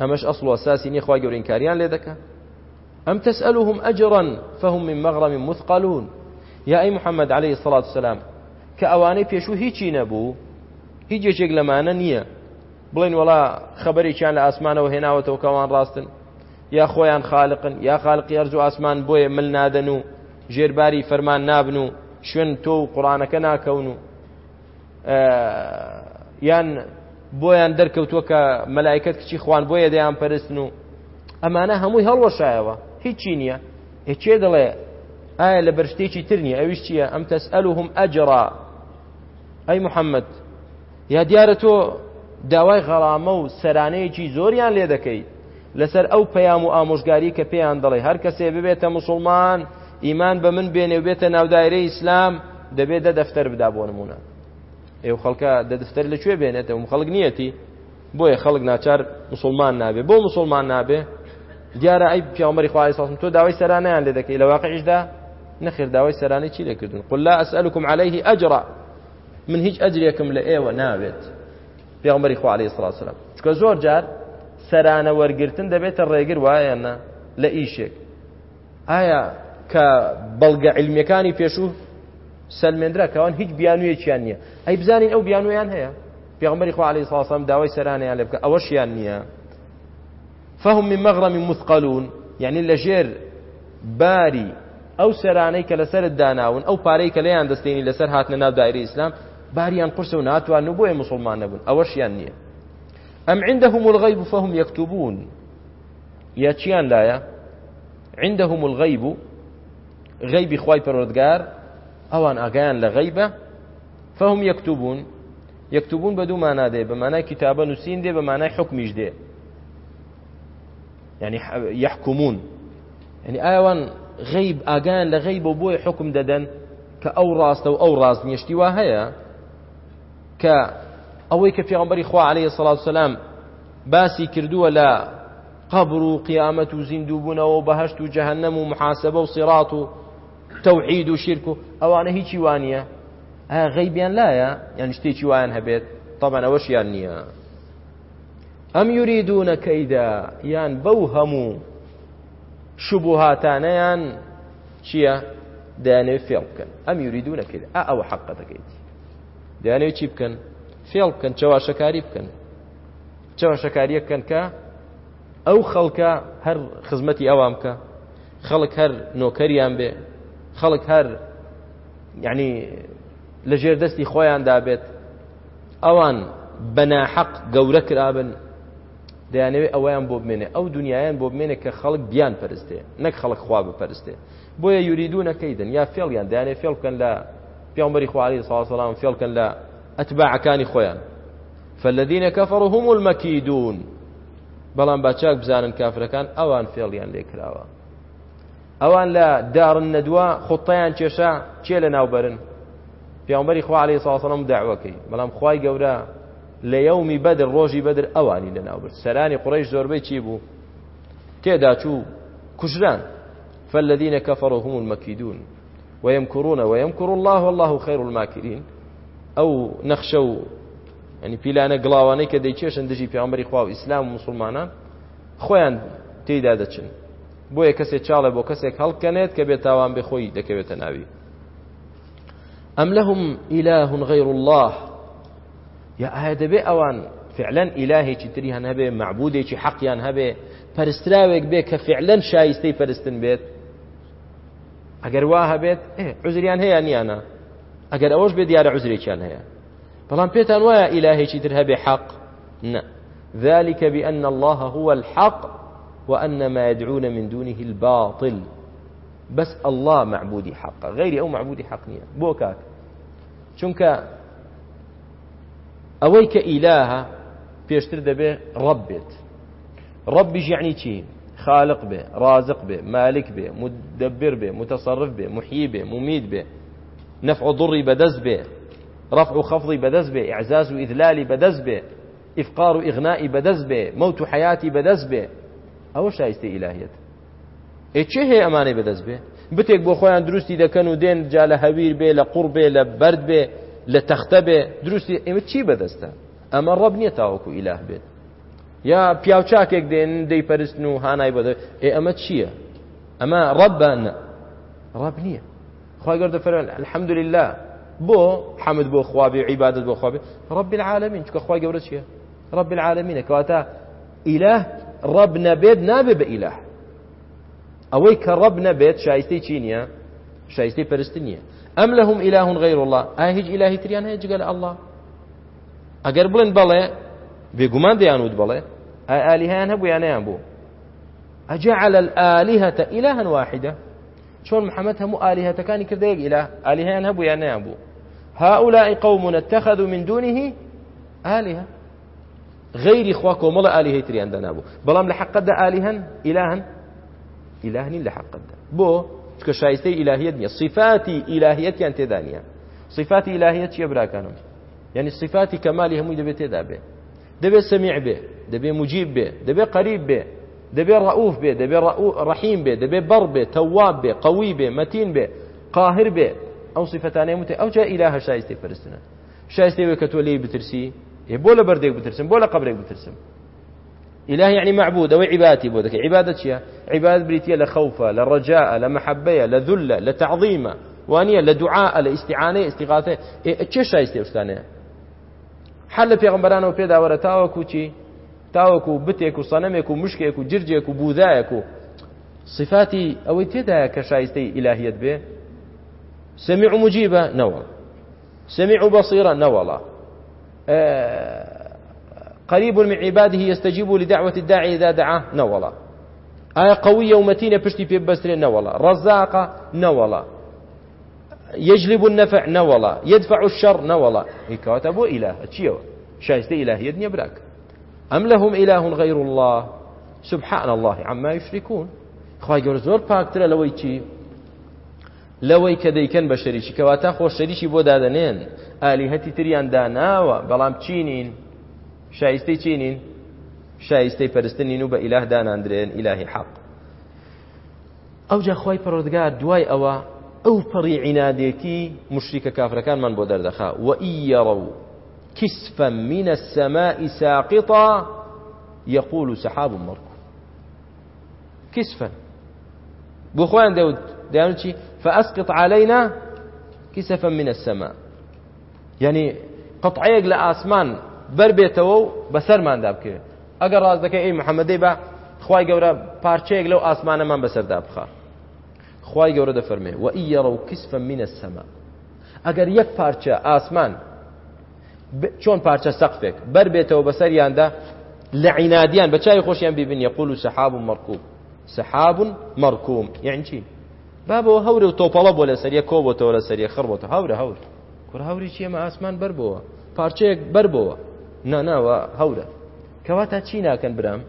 ئەمەش ئەسڵ ئەساسی نیە خی گەورین کاریان لێ دەکە ئەم تسألهم أجرا فهم من مغرم مثقلون يا أي محمد عليه الصلاة والسلام كأواني بيشو هيجي نبو هيجي جيك لمانا نية بڵین وڵا خبرێکیان لە ئاسمانەوە هێناوەتەوە کەوان ڕاستن یا خۆیان خاالقن یا خاالقی ئەرز و ئاسمان بۆیە مل نادەن و ژێرباری فەرمان نابن و شوێن تۆ و قڕانەکە ناکەون و یان بۆیان دەرکەوتووە کە مەلایکت کچی خوان بۆیە دەیان پەرستن و ئەمانە هەمووی هەڵوەشایەوە هیچی نییە هیچێ دەڵێ ئایا لە بەرشتێکی تر نییە ئەویش چییە ئەم تەسئلوهم ئەجرا ئەی محەممەد یا دیارە تۆ داوای غەڵامە و سەرانەیەکی زۆریان لێ دەکەیت لەسەر ئەو پەیام و ئامۆژگاری کە پێیان دەڵێ هەر کەسێ ببێتە مسلمان ئیمان بە من بێنێ بێتە ناودایرە ئیسلام دەبێت دە دەفتەر بدا بۆ نمونە ئێو خەڵکە دەدەفتەر لەکوێ بێنێتە و خەڵک نیەتی بۆیە خەڵک ناچار مسلمان نابێ بۆ مسلمان نابێ دیارە ئەی پیامەری خوای ساسم تۆ داوای سەرانیان لێ دەکەی لە واقعیشدا نەخیر داوای سەرانی چی لێکردن قل لا ئەسألكم عليه ئەجرا من هیچ ئەجرێکم لە ئێوە ناوێت پیامەری خوا عليه الصلاة والسلام چکە زۆر جار سەرانە وەرگرتن دەبێتە ڕێگر وایەنە لە ئیشێک ئایا کە بەڵگە علمیەکانی پێشوو سلمێنرا کەوان هیچ بیانویەکییان نییە ئەی بزانین ئەو بیانویان هەیە پێغمەری خوا عليه ساسم داوای سەرانیان لێ بکە ئەوەشیان نییە فهم من مغرم مثقلون یعنی لە ژێر باری ئەو سەرانەی کە لەسەر داناون ئەو پارەی کە لەیان دەستێنی لەسەر هاتنە ناو دایری ئیسلام باریان قرسە و ناتوان و بۆیە مسلمان نەبوون ئەوەشیان نییە ئەم عندهم الغیب فهم یەکتوبون یا چیان لایە عندهم الغیب غەیبی خوای پەرۆردگار ئەوان ئاگایان لە غەیبە فەهم یەکتوبوون یەکتوبوون بە دوو مانادێ بە مانای کتابە نووسین دێ بە مانای حکمیش دێ ینی یحکومون ینی ئاوان غەیب ئاگایان لە غەیب و بۆی حکم دەدەن کە ئەو ڕاستە و ئەو ڕاست نیشتی وا هەیە کە ئەوەی کە پێغمبەری خوا عليه سڵات سلام باسی کردووە لە قبر و قیامەت و زیندوو بوونەوە بەهشت و جەهنەم و محاسبە و سیرات و تەوحید و شرک و ئەوانە هیچی وانە غەیبیان لایە یان شتێکی وایان هەبێت تەمان ئەوەش یان نییە ئەم یوریدونە کەیدا یان بەو هەموو شوبهاتانەیان چییە دەیانێت فێڵ بکەن ئەم یوریدونە کەیدا ئا ئەوە حەق دەکەیت دەیانێت چی بکەن فێڵ بکەن چەواشەکاری بکەن چەواشەکاریە بکەن کە ئەو خەڵکە هەر خزمەتی ئەوام بکە خەڵک هەر نۆکەریان بێ خەڵک هەر یعنی لە ژێر دەستی خۆیان دابێت ئەوان بەناحەق گەورە کرابن دەیانەوێت ئەویان بۆ بمێنێ ئەو دنیایان بۆ بمێنێ کە خەڵک بیان پەرستێ نەک خەڵک خوا بپەرستێ بۆیە یوریدونەکەیدن یا فێڵیان دەیانێ فێڵکەن لە پیامبەری خوارد ساسەڵام فێڵکەن لە ئەتباعەکانی خۆیان فەلەدینە کەفڕ هەمول مەکیدون بەڵام باچاک بزانن کافرەکان ئەوان فێڵیان لێکراوە ئەوان لە دارن نەدووە خوتەیان کێشە چێ لە ناوبەرن پیامبەری خوا عليه ساسەڵم داواکەی بەڵام خی گەورە لە یەومی بەدر ڕۆژی بەدر ئەوانی لە ناوبرد سەرانی قڕیش زۆربەی چی بوو تێدا چوو کوژران فالذين كفروا هم المكيدون ويمكرون ويمكر الله والله خير الماكرين ئەو نەخشە و ئەنی پیلانە گڵاوانەی کە دەیکێشن دژی پیامبەری خوا و ئیسلام و مسلمانان خۆیان تێدا دەچن بۆیە کەسێک چاڵێ بۆ کەسێک هەڵکەنێت کە بێت تاوان بخۆی دەکەوێتە ناوی ئەم لەهم ئیلاهون غەیر الله یا ئایا دەبێ ئەوان فعلەن ئیلاهێکی تری هەن هەبێ معبودێکی حەقیان هەبێ پەرستراوێک بێ کە فعلەن شایستەی پەرستن بێت ئەگەر وا هەبێت عزریان هەیە نیانە ئەگەر ئەوەش بێ دیارە عزرێکیان هەیە بەڵام پێتان وایە ئیلاهێکی تر هەبێ حەق نه ذلك بأن الله هو الحق وأن ما يدعون من دونه الباطل بس الله معبودي حق غيري أو معبودي حق نية بوكاك چونك أويك إله بيشتر دبي ربت ربي يعني چي خالق به رازق به مالك به مدبر به متصرف به محيي به مميت به نفع ضري بدز به رفع خفضي بدز به إعزاز إذلالي بدز به إفقار إغنائي بدز به موت حياتي بدز به ئەوە شایستی ئیلاهێت ئێچێ هەیە ئەمانەی بەدەست بێ بتێک بۆ خۆیان دروستی دەکەن و دێن جا لە هەویر بێ لە قوڕ بێ لە بەرد بێ لە تەختە بێ دروستی ئێمە چی بەدەستە ئەمە ڕب نییە تاوەکو ئیلاه بێت یا پیاوچاکێک دێن دەیپەرستن و هانای بەدە ئێ ئەمە چییە ئەمە ڕببانە ڕب نییە خواگەردە فەرەن الحەمدلله بۆ حەمد بۆ خوابێ عیبادت بۆ خوابێ ڕب العالمین چکە خخوای گەورە چییە ڕب العالمینە کەواتە ئیلاه ڕب نەبێت نابێ بە ئیلە ئەوەی کە ڕب نەبێت شایستەی چی نییە شایستەی پەرست نییە ئەم لە هم ئیلاهون غیر وڵە ئا هیچ ئیلاهی تریان هەیە جگەل ئەله ئەگەر بڵێن بەڵێ بێگومان دەیانوت بڵێ ئالیهیان هەبوو یانیان بوو ئەجعل الآلهة إلها واحدة شون محمد هم آلهة كان كرديك إله آلهة هبو يعني أبو هؤلاء قوم اتخذوا من دونه آلهة غەیری خوا کۆمەڵە ئالی هەیتریاندا نابوو بەڵام لە حەقەتدا ئالی هەن ئیلاهن ئیلاهنین لە حەقەتدا بۆ چکە شایستەی ئیلاهیت نییە صفاتی ئیلاهەتیان تێدا نیە صفاتی ئیلاهەت چیە براکانم یعنی صفاتی کەمالی هەمووی دەبێت تێدا بێ دەبێت سەمیع بێ دەبێ مجیب بێ دەبێ قەریب بێ دەبێ ڕعوف بێ دەبێ ڕحیم بێ دەبێ بەڕ بێ تەواب بێ قەوی بێ مەتین بێ قاهر بێ ئەو صفتانەی متێ ئەو جا ئیلاهە شایستی پرستنە شایستی بێ کە تۆ لێی بترسی ئێ بۆ لە بەردێک بترسم بۆ لە قبرێک بترسم إله يعني معبود أو عبادتي بودك عبادة شيا عبادة بريتية لخوفة لرجاء لمحبية لذلة لتعظيمة وانية لدعاء لاستعانة استغاثة تشيشا يستيوستانية حل في غمبرانا وفي داورة تاوكو تشي تاوكو بتيكو صنميكو مشكيكو جرجيكو بوذايكو صفاتي أو تيدا كشايستي إلهية به سميع مجيبة نوى سميع بصيرة نوى الله قريب من عباده يستجيب لدعوة الداعي إذا دعاه نولا آية قوية ومتينة بشتي في بسر نولا رزاقة نولا يجلب النفع نولا يدفع الشر نولا هيك أبو إله تشيو شايستي إله يدني براك أم لهم إله غير الله سبحان الله عما يشركون خی گەور زۆر پاکترە لەوەی چی لەوەی کە دەیکەن بە شەریکی کەواتە خۆش شەریکی بۆ دادەنێن ئالیهەتی تریاندا ناوە بەڵام چینین شایستەی چینین شایستەی پەرستنین و بە ئیلاه داناندرێن ئیلاهی حەق ئەو جاخوای پەرۆدگار دوای ئەوە ئەو پەڕی عینادێتی مشریکە کافرەکانمان بۆ دەردەخا وئیڕە و کیسفە منە السەمائی ساقیتا یەقول و سەحاب و مەڕکو کیسفە بۆ خۆیان دەوت دەیان چی فەئەسقط علينا كسفا من السماء یعنی قطعەیەک لە ئاسمان بربێتەوە و بەسەرماندا بکرێت ئەگەر ڕاز دەکەی ئەی محەممەدەی بە خی گەورە پارچەیەک لەو ئاسمانەمان بەسەردا بخە خی گەورە دەفەرمێ و ئیڕە و کیسفە منە سەما ئەگەر یەک پارچە ئاسمان چۆن پارچە سەقفێک بربێتەوە بەسەریاندا لە عینادیان بە چای خۆشیان بیبن یەقول و سەحاب و مەرکوب سەحاب مەرکوم یعنچی با بەوە هەورە و تۆپەڵە بۆ لە سەریە کۆبتەوە لە سەریە خڕبەوە هەورە هەورە کوڕهاوریی ئێمە ئاسمان بربەوە پارچەیەک بربەوە ناناوە هەورە کەواتە چی ناکەن برام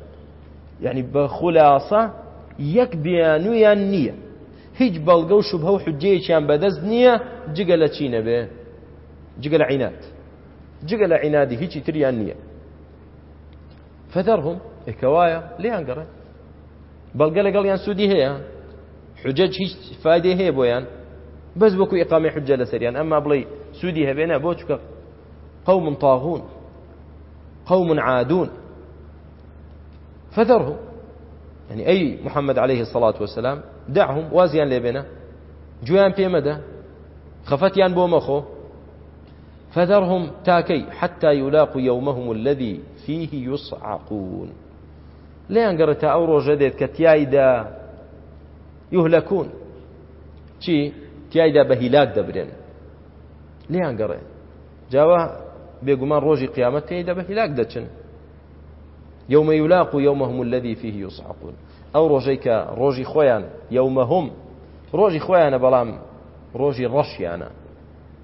یعنی بە خولاسە یەک بیانویان نییە هیچ بەڵگە و شوبهە و حجەیەکیان بەدەست نییە جگە لە چینە بێ جگە لە عینات جگە لە عینادی هیچی تریان نییە فەدەرهم ئەکەوایە لێیان گەڕێ بەڵگە لەگەڵیان سوودی هەیە حجەج هیچ فادی هەیە بۆیان بەس وەکو ئقامی حجە لەسەریان ئەمما بڵێ سوودی هەبێنە بۆ چکە قوم طاغون قوم عادون فذرهم يعني أي محمد عليه الصلاة والسلام دعهم وازيان لبنا جوان بيمدا خفتيان بومخو فذرهم تاكي حتى يلاقوا يومهم الذي فيه يصعقون ليان قرتا أو روجدت كتيايدا يهلكون چی تیایدا بە هیلاک دەبرێن لیان گەڕێ جاوە بێگومان ڕۆژی قیامەت تێیدا بە هیلاک دەچن یومە یولاق و یومەهم الذي فيه يصعقون ئەو ڕۆژەی کە ڕۆژی خۆیان یومەهم ڕۆژی خۆیانە بەڵام ڕۆژی ڕەشیانە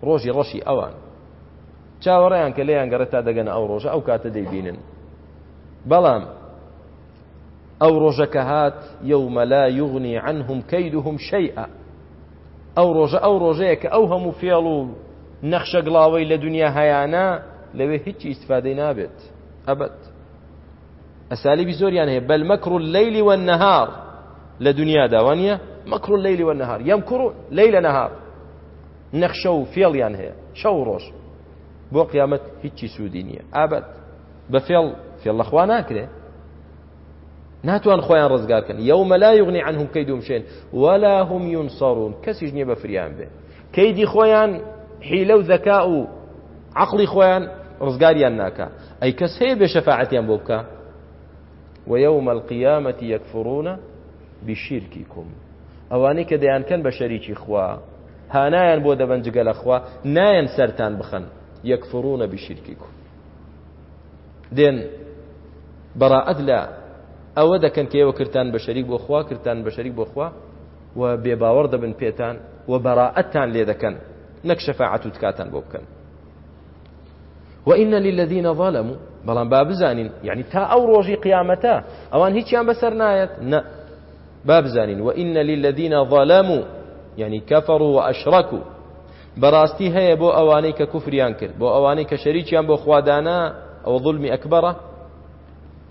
ڕۆژی ڕەشی ئەوان چاوەڕیان کە لێیان گەڕێت تا دەگەنە ئەو ڕۆژە ئەو کاتە دەیبینن بەڵام ئەو ڕۆژەکە هات یومەلا یغنی عنهم کەیدهم شەیئە ئەو ڕۆژە ئەو ڕۆژەیە کە ئەو هەموو فێڵ و نەخشە گڵاوەی لە دنیا هەیانە لەوێ هیچی ئیسفادەی نابێت ئەبەت ئەسالیبی زۆریان هەیە بەل مەکر لەیلی وە نەهار لە دنیا داوانە مەکر لەیلی وە نەهار یەم کوڕ لەی لە نەهار نەخشە و فێڵیان هەیە شەو ڕۆژ بۆ قیامەت هیچی سوودی نییە ئابەت بە فێڵ فێڵ لەخوا ناکرێ ناتوان خۆیان ڕزگارکەن یەومە لا یغنی عنهم کەی دومشێن ولا هم یونسەڕون کەسیش نییە بە فریان بێ کەیدی خۆیان حیلە و زەکا و عقلی خۆیان ڕزگاریان ناکە ئەی کەس هەیە بێ شەفاعەتیان بۆ بکە ويوم القيامة يكفرون بشرككم ئەوانەی کە دەیانکەن بە شەریکی خوا هانایان بۆ دەبەن جگە لە خوا نایەن سەران بخەن یەکفڕونە بشیرکیکم دێن بەڕائەت لە ئەوە دەکەن کە ئێوە کردان بە شەریک بۆ خوا کردان بە شەریک بۆ خوا و بێباوەڕ دەبن پێتان و بەڕائەتتان لێ دەکەن نەک شەفاعەت و تکاتان بۆ بکەن وإن للذين ظلموا بەڵام با بزانین یعنی تا ئەو ڕۆژی قیامەتە ئەوان هیچیان بەسەر نایەت نە با بزانین وإن للذين ظلموا یعنی كفروا وأشركوا بەڕاستی هەیە بۆ ئەوانەی کە کوفریان کرد بۆ ئەوانەی کە شەریکیان بۆ خوادانا ئەو ظلمی ئەکبەرە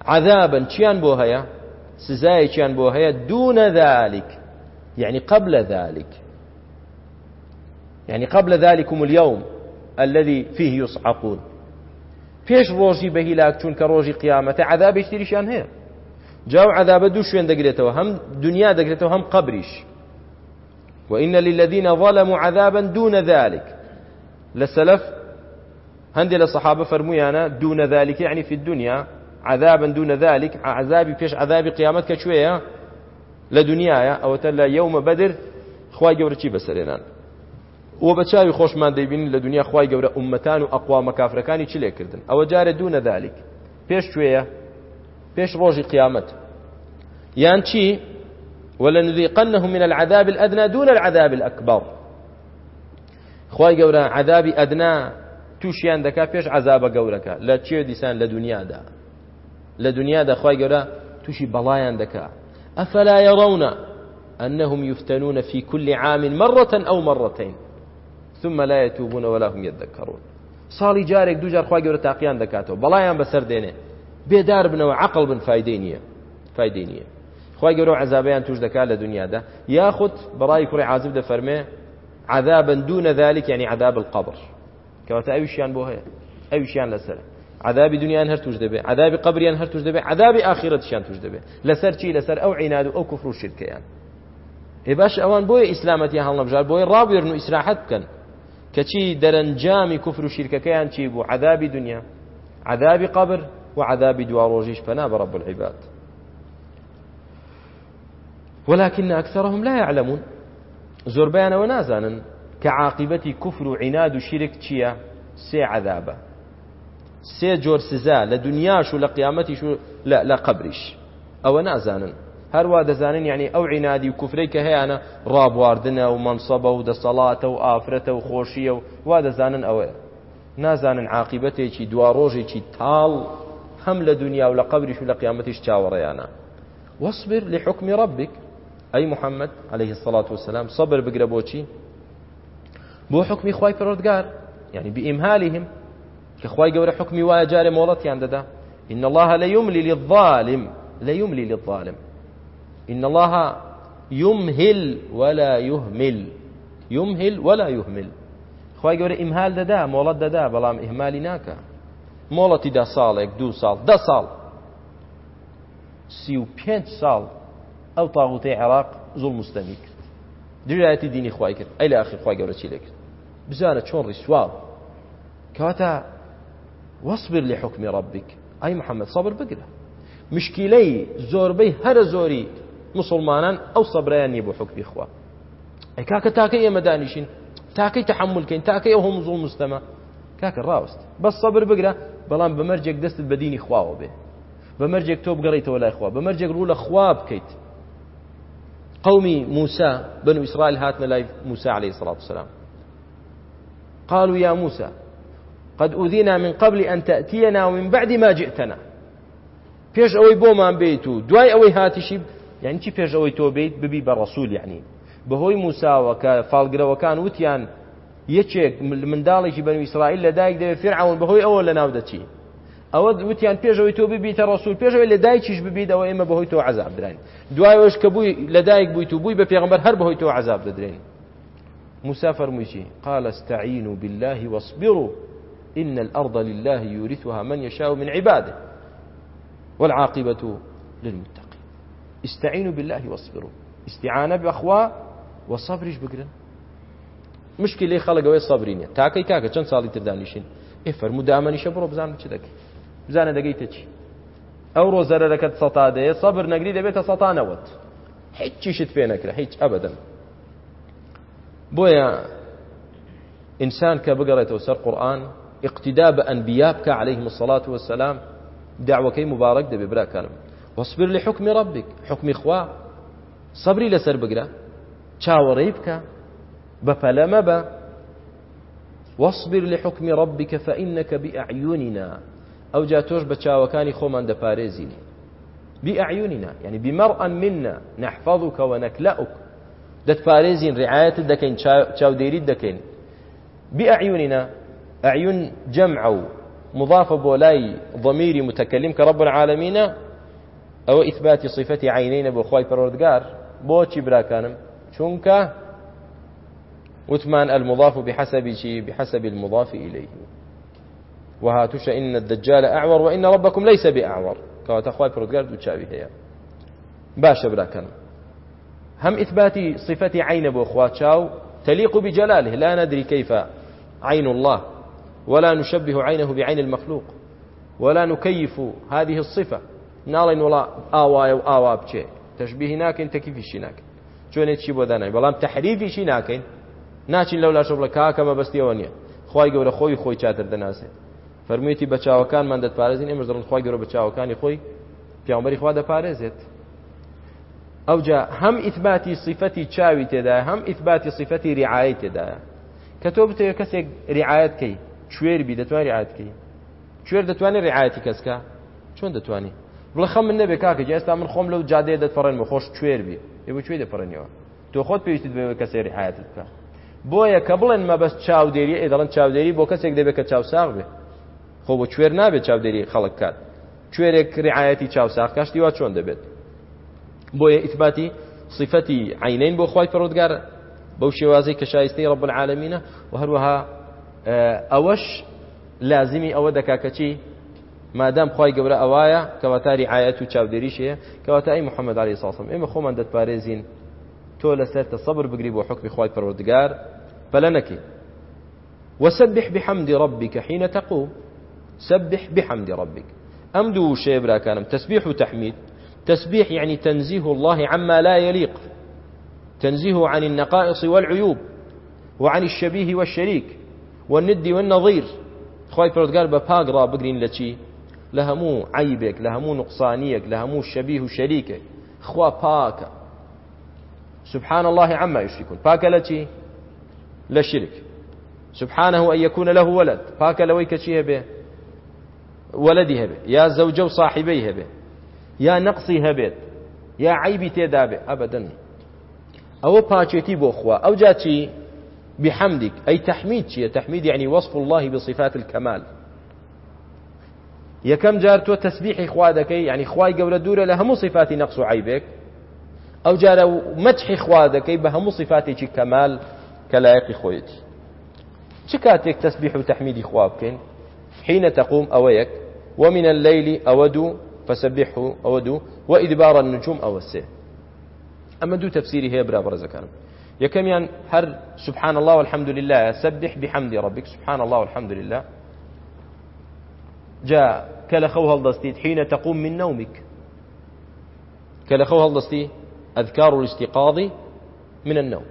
عذابن چیان بۆ هەیە سزایەکیان بۆ هەیە دوونە ذلك یعنی قبل ذلك يعني قبل ذلكم اليوم الذي فيه يصعقون پێش ڕۆژی بەهیلاک چونکە ڕۆژی قیامەتە عذابی تریشیان هەیە جاو عذابە دوو شوێن دەگرێتەوە هەم دنیا دەگرێتەوە هەم قبریش وإن للذين ظلموا عذابا دون ذلك لسلف هندي للصحابة فرميانا دون ذلك يعني في الدنيا عذابا دون ذلك عذابي بيش عذابي قيامتك شوية لدنيايا أو تلا يوم بدر خواهي قورتي بسرينان و بە چاوی خۆشمان دەیبین لە دنیا خی گەورە عومەتان و ئەقوا مەکافرەکانی چ لێکردن ئەوە جارە دوو نەدالیک پێش کوێیە پێش ڕۆژی قیامەت یان چی ولنذيقنهم من العذاب الأدنى دون العذاب الأكبر خی گەورە عذابی ئەدنا تووشیان دەکا پێش عذابە گەورەکە لە چێ دیسان لە دنیادا لە دنیادا خی گەورە تووشی بەڵایان دەکا ئەفەلا یڕونە أنهم يفتنون في كل عام مرة أو مرتين ثم لا يتوبون ولا هم يذكرون ساڵی جارێک دوو جار خوا گەورە تاقییان دەکاتەوە بەڵیان بەسەر دێنێ بێدار بنەوە عقل بن فیدی نییە فیدی نییە خی گەورە عذابیان توش دەکات لە دنیادا یاخود بەڕای کوڕی عازب دەفەرمێ عذابا دون ذلك يعني عذاب القبر کەواتە ئەویشیان بۆ هەیە ئەویشیان لەسەر عذابی دنیایان هەر توش دەبێ عذابی قبریان هەر توش دەبێ عذابی آخرەتشیان توش دەبێ لەسەر چی لەسەر ئەو عیناد و ئەو کوفر و شرکەیان ێ باش ئەوان بۆیە ئیسلامەتی هەڵنەبژار بۆی ڕابێرن و ئیسراحەت بکەن کە چی دەرەنجامی کوفر و شیرکەکەیان چی بوو عذابی دنیا عذابی قبر و عذابی دوا ڕۆژیش پەنا بە ڕب العباد ولكن أكثرهم لا يعلمون زۆربیان ئەوە نازانن کە عاقبەتی کوفر و عیناد و شیرک چییە سێ عذابە سێ جۆر سزا لە دنیاش و لە قیامەتیش و لە قبریش ئەوە نازانن هەروە دەزانن یعنی ئەو عینادی و کوفری کە هەیەە ڕابواردنە و مەمسەبە و دەسەڵاتە و ئافرەتە و خۆشیە و وا دەزانن ئەوەیە نازانن عاقبەتێکی دوا ڕۆژێکی تاڵ هەم لە دنیا و لە قبریش و لە قیامەتیش چاوەڕێیانە وەصبر لحکمی ڕبك ئەی محەممەد عليه الصلاة والسلام صبر بگرە بۆچی بۆ حکمی خی پرۆردگار یعنی بئیمهالیهم کە خی گەورە حکمی وایە جارێ مۆڵەتیان دەدا إن الله لا يملي للظالم لا يملي للظالم إن الله يمهل ولا يهمل يمهل ولا يهمل خی گەورە ئیمهال دەدا مۆڵەت دەدا بەڵام ئیهمالی ناکە مۆڵەتی دا ساڵێک دو ساڵ ده ساڵ سی و پێنج ساڵ ئەو تاغوتەی عێراق زوڵ مستەمی کرد درایەتی دینی خی کرد ئەی لە ئاخی خی گەورە چی لێکرد بزانە چۆن ڕیسواڵ کاتە وەصبر لە حکمی ڕبیک ئای محەممەد سەبر بگرە مشکیلەی زۆربەی هەرە زۆری مسلمانان ئەو سەبرایان نیە بۆ حکمی خوا ئەی کاکە تاکەی ئێمە دانیشین تاکەی تحملکەین تاکەی ئەو هەمزوڵ مستەمە کاکە ڕاست بەس سەبر بگرە بەڵام بەمەرجێک دەستت بە دینی خواوە بێ بەمەرجێک تۆ بگەڕیتەوە لای خوا بەمەرجێک ڕوو لە خوا بکەیت قومی موسا بنو ئیسرائیل هاتنە لای موسا عليه الصلاة والسلام قالوا يا موسى قد أوذينا من قبل أن تأتينا ومن بعد ما جئتنا پێش ئەوەی بۆمان بێت و دوای ئەوەی هاتیشی یعنی چی پێش ئەوەی تۆ بیت ببی بە ڕسوول یعنی بەهۆی موساوەکە فالگرەوەکان وتیان یەکێک منداڵێکی بەنووی ئیسرائیل لە دایک دەوێت فرعون بەهۆی ئەوە لە ناو دەچی ئەوە وتیان پێشەوەی تۆ ببیتە ڕسوول پێشەوەی لە دایکیش ببیت ئەوە ئێمە بەهۆی تۆ عذاب درێن دوایەوەش کە بووی لە دایک بوویت و بووی بە پێغمبەر هەر بەهۆی تۆ عذاب دەدرێن موسا فەرموویی قال استعینوا بالله واصبروا إن الأرض لله يورثها من يشاء من عباده والعاقبة للمتقين استعینوا بالله واصبروا استعانه بأخوا وصبرش بگرن مشکلی خلق اوی صبرینه تاکی کاکە چەند ساڵی تردانیشین ئێ فەرمو دامەنیشە بڕۆ بزانم چ دەکەی بزانە دەگەیتە چی ئەو ڕۆزەرەکەت سەتادەیە سەبر نەگری دەبێتە سەتانەوەت هیچیشت پێ نەکرا هیچ ئەبدەن بۆیە ئینسان کە بگەڕێتەوە سەر قورآن اقتدا بە ئەنبیا بکە عليهلەیه مسلڵات وسلام داوەکەی مبارەك دەبێ براکانم وەصبر لە حکمی ڕبیك حکمی خوا سەبری لەسەر بگرە چاوەڕێی بکە بە پەلەمە بە وەصبر لە حکمی ڕبیکە فەئینەکە بئعیونینا ئەو جا تۆش بە چاوەکانی خۆمان دەپارێزیین بئعیونینا یعنی بمەڕ مننا نەحفظوکە وەنەکلەوک دەتپارێزین ڕعاەت دەکەین چاودێریت دەکەین بئعیونینا ئەعیون جەمع و مضافە بۆ لای ضميري متكلم كرب العالمين ئەوە ئیثباتی صفەتی عینەینە بۆ خی پەرۆردگار بۆچی براکانم چونکە وتمان المضاف بحسب شيء بحسب المضاف إليه وهاتوش إن الدجال أعور وإن ربكم ليس بأعور كواتا أخوي فرودقار دو تشابي هي باشا براكنا هم إثبات صفة عين أبو خواتشاو تليق بجلاله لا ندري كيف عين الله ولا نشبه عينه بعين المخلوق ولا نكيف هذه الصفة ناڵێن وڵا ئاوایە و ئاوا بچێ تەشببیهی ناکەین تەکیفیشی ناکەین چۆنێکی بۆ دانای بەڵام تەحریفیشی ناکەین ناچین لەو لاشە بڵە کاکە مەبەستیەوە نییە خی گەورە خۆی خۆی چاتر دەناسێت فەرموویەتی بە چاوەکانمان دەتپارێزین ئێمە دەڵن خی گەورە بە چاوەکانی خۆی پیامبەری خوا دەپارێزێت ئەوجا هەم ئیثباتی صفەتی چاوی تێدایە هەم ئیثباتی صفەتی ریعایی تێدایە کە تۆ بتەوێت کەسێک ریعایەتکەی کوێربی دەتوان ریعاتکەی کوێر دەتوانێت ریعاەتی کەسکە چۆن دەتوانانی بڵ خەم من نەبێ کاکە ئێستا من خۆم لەو جادێ دەتپەڕێنمە خۆش کوێر بی ئێوە کوێ دەپەڕێنەوە تۆ خۆت پێویستت بێ کە سێری حیاتت بکە بۆیە کە بڵێن مەبەست چاودێری ئێ دەڵن چاودێری بۆ کەسێک دەبێت کە چاوساغ بێ خۆ بۆ کوێر نابێت چاودێری خەڵک کات کوێرێک ڕعایەتی چاوساغ کاشتی وا چۆن دەبێت بۆیە ئیتباتی صفەتی عینین بۆ خی پرۆودگار بەو شێوازەی کە شایستەی ڕب العالمینە و هەروەها ئەوەش لازمی ئەوە دەکا کەچی مادام خی گەورە ئەوایە کەواتاری عایەت و چاودێریشەیە کەواتە ئەی محەممەد علی ساسم ئێمە خۆمان دەتپارێزین تۆ لەسەر تە سەبر بگری بۆ حکمی خی پەرۆدگار بەلە نەکی وسبح بحمد ربك حين تقوم سبح بحمد ربك أم دو شيء برا كانم تسبيح وتحميد تسبيح يعني تنزيه الله عما لا يليق تنزيه عن النقائص والعيوب وعن الشبيه والشريك والند والنظير خۆی پرۆتگار بە پاگڕا بگرین لە چی لە هەموو عیبێک لە هەموو نقصانیەک لە هەموو شەبیه و شەریکێک خوا پاکە سبحان الله عما يشركون پاکە لە چی لە شرك سبحانه أن يكون له ولد پاکە لەوەی کە چی هەبێ ولدی هەبێ یا زەوجە و صاحبەی هەبێ یا نقصی هەبێت یا عیبی تێدا بێ ئەبدەن ئەوە پاچێتی بۆ خوا ئەو جاچی بحمدك أي تحميد شيء تحميد يعني وصف الله بصفات الكمال یەکەم جار تۆ تەسبیحی خوا دەکەی یعنی خوای گەورە دوورە لە هەموو صفاتی نەقص و عیبێک ئەو جارە مەچحی خوا دەکەی بە هەموو صفاتێکی کەمال کە لایەقی خۆیەتی چ کاتێک تەسبیح و تەحمیدی خوا بکەین حینە تەقوم ئەوە یەک ومن الليل ئەوە دوو فسبح ئەوە دوو وئیدبار النجوم ئەوە سێ ئەمە دوو تەفسیری هەیە برا بەڕزەکانم یەکەمیان هەر سبحان الله والحمد لله سبح بحمد ربك سبحان الله والحمد لله جا کە لە خەو هەڵدەستیت حینە تەقوم من نەومك کە لە خەو هەڵدەستی ئەذکار و الاستيقاظ من النوم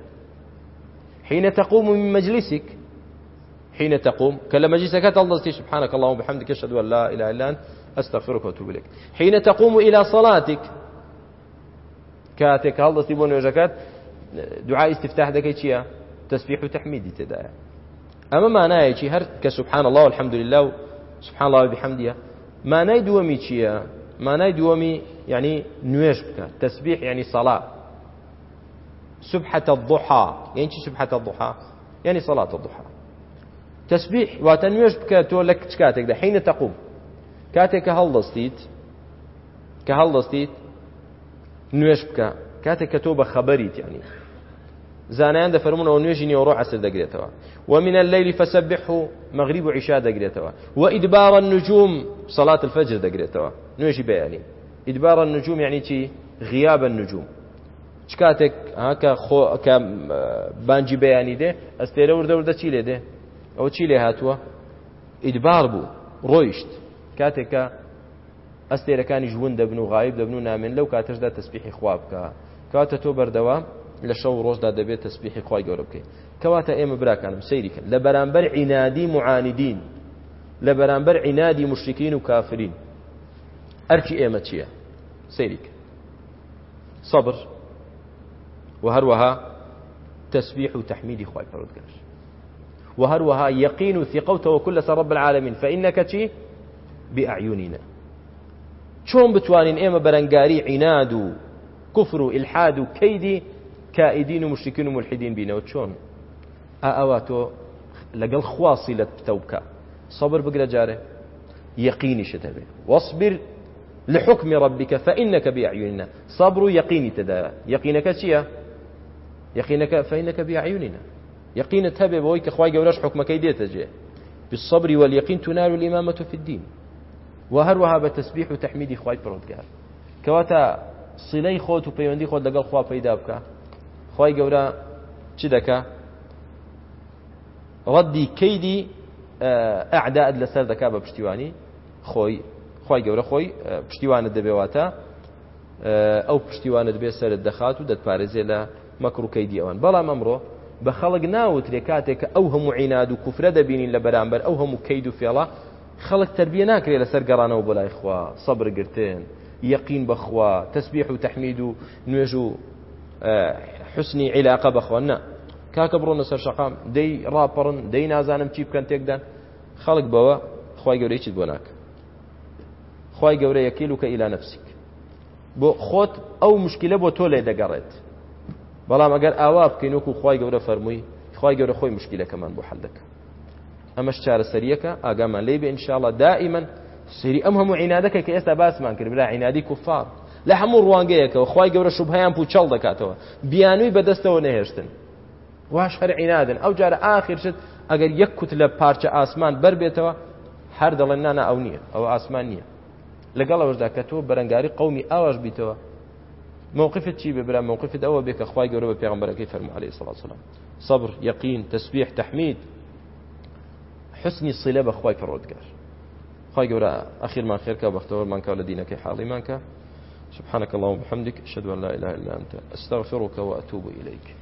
حين تقوم من مجلسك حين تقوم كلا مجلسك تلضتي سبحانك اللهم وبحمدك أشهد أن لا إله إلا أنت أستغفرك وأتوب إليك حين تقوم إلى صلاتك كاتك هلضتي بون وجكات دعاء استفتاح دكي تشيا تسبيح وتحميد تدايا أما ما نايتي هر كسبحان الله والحمد لله سبحان الله بحمدیە مانای دووەمی چییە مانای دووەمی یعنی نوێش بکە تەسبیح یعنی سەلا سبحة الضحى يعني چی سبحة الضحى يعني صلاة الضحى تسبيح واتە نوێش بکە تۆ لە کچ کاتێکدا حینە تەقوم کاتێک کە هەڵدەستیت کە هەڵدەستیت نوێش بکە کاتێک کە تۆ بە خەبەریت یعنی زانایان دەفەرمونەوە نوێژی نێوڕۆ عسر دەگرێتەوە ومن الليل فسبح و مغریب و عیشا دەگرێتەوە و ئیدباڕە نجوم سەڵات الفجر دەگرێتەوە نوێژی بەیانی ئیدباڕە نجوم یعنی چی غیابە نجوم چ کاتێک هاکە خۆ بانجی بەیانی دێ ئەستێرە وردەوردە چی لێ دێ ئەوە چی لێ هاتووە ئیدبار بوو ڕۆیشت کاتێکە ئەستێرەکانی ژون دەبن و غایب دەبن و نامێن لەو کاتەشدا تەسبیحی خواب بکە کاتە تۆ بەردەوام لە شەو ڕۆژدا دەبێت تەسبیحی خی گەورە بکەین کەواتە ئێمە براکانم سەیریکە لە بەرامبەر عینادی معاندین لە بەرامبەر عینادی مشرکین و کافرین ئەرکی ئێمە چییە سەیریکە سەبر و هەروەها تەسبیح و تەحمیدی خی پەرودگەر و هەروەها یەقین و ثقەوتەوە کل لەسەر ڕب العالمین فەئینەکە چی بئعیونینە چۆن بتوانین ئێمە بەرەنگاری عیناد و كفر و ئلحاد و کەیدی کائیدین و مشکین و ملحیدین بینەوە چۆن ئا ئەوە تۆ لەگەڵ خواسی لە پتە بکە سەبر بگرە جارێ یەقینیشت هەبێ وەصبیر لە حکمی ڕبیکە فەئینەکە بیعیونە سابر و یەقینی تدایە یەقینەکە چییە؟ یەقینەکە فەینەکە بیعیونە یەقینت هەبێ بەوەی کە خخوای گەورەش حکمەکەی دێتە جێ بالصبر واليقين تنال الإمامة في الدين وهروها بتسبيح وتحميد خواي برودگار كواتا صلي خوت و پەیوەندی خۆت لەگەڵ خوا پەیدا بکە خی گەورە چی دەکە ڕەدی کەیدی ئەعداد لەسەر دەکا بە پشتیوانی خۆی خی گەورە خۆی پشتیوانە دەبێواتە ئەو پشتیوانت بێ سرت دەخات و دەتپارێزێ لە مەکروکەیدی ئەوان بەڵام ئەمڕۆ بە خەڵک ناوترێ کاتێک کە ئەو هەموو عیناد و کوفرە دەبینین لە بەرامبەر ئەو هەموو کەید و فێڵە خەڵک تربیە ناکرێت لەسەر گەڕانەوە بۆ لای خوا سەبرگرتن یەقین بەخوا تەسبیح و تەحمید و نوێژ و حسنی عیلاقە بەخۆنە کاکە بڕۆنە سەر شەقام دەی ڕاپەڕن دەی نازانم چی بکەن تێکدان خەڵک بەوە خی گەورەی چیت بۆ ناکە خی گەورە یەکیل و کە ئیلا نفسیک بۆ خۆت ئەو مشکلە بۆ تۆ لێ دەگەڕێت بەڵام ئەگەر ئاوا بکەین وەکو خی گەورە فەرمووی خی گەورە خۆی مشکلەکەمان بۆ حەلەکە ئەمەش چارەسەریەکە ئاگامان لێ بێ ئینشاءڵە دائیمەن سری ئەم هەموو عینادەکە کە ئێستا باسمان کرد بلا عینادی کوفار لە هەموو ڕوانگەیەکەوە خی گەورە شوبهیان پوچەڵ دەکاتەوە بیانووی بەدەستەوە نەهێشتن واش هەر عینادن ئەو جارە ئاخرشت ئەگەر یەک کووت لە پارچە ئاسمان بربێتەوە هەر دەڵێن نانە ئەو نییە ئەو ئاسمان نییە لەگەڵ ئەوەشدا کە تۆ بەرەنگاری قومی ئاواش بیتەوە موقفت چی ببرا موقفت ئەوە بێ کە خخوای گەورە بە پێغمبەرەکەی فەرمو عليه سڵ سلام صبر یقین تسبیح تحمید حسنی صلە بە خخوای پڕۆتگار خی گەورە ئەخیرمان خێرکە بەختەوەمان کە لە دینەکەی حاڵیمانکە سبحانك اللهم وبحمدك أشهد أن لا إله إلا أنت أستغفرك وأتوب إليك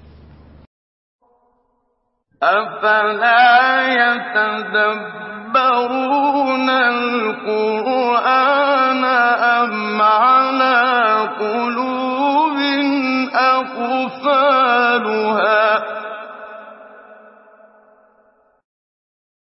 أفلا يتدبرون القرآن أم عن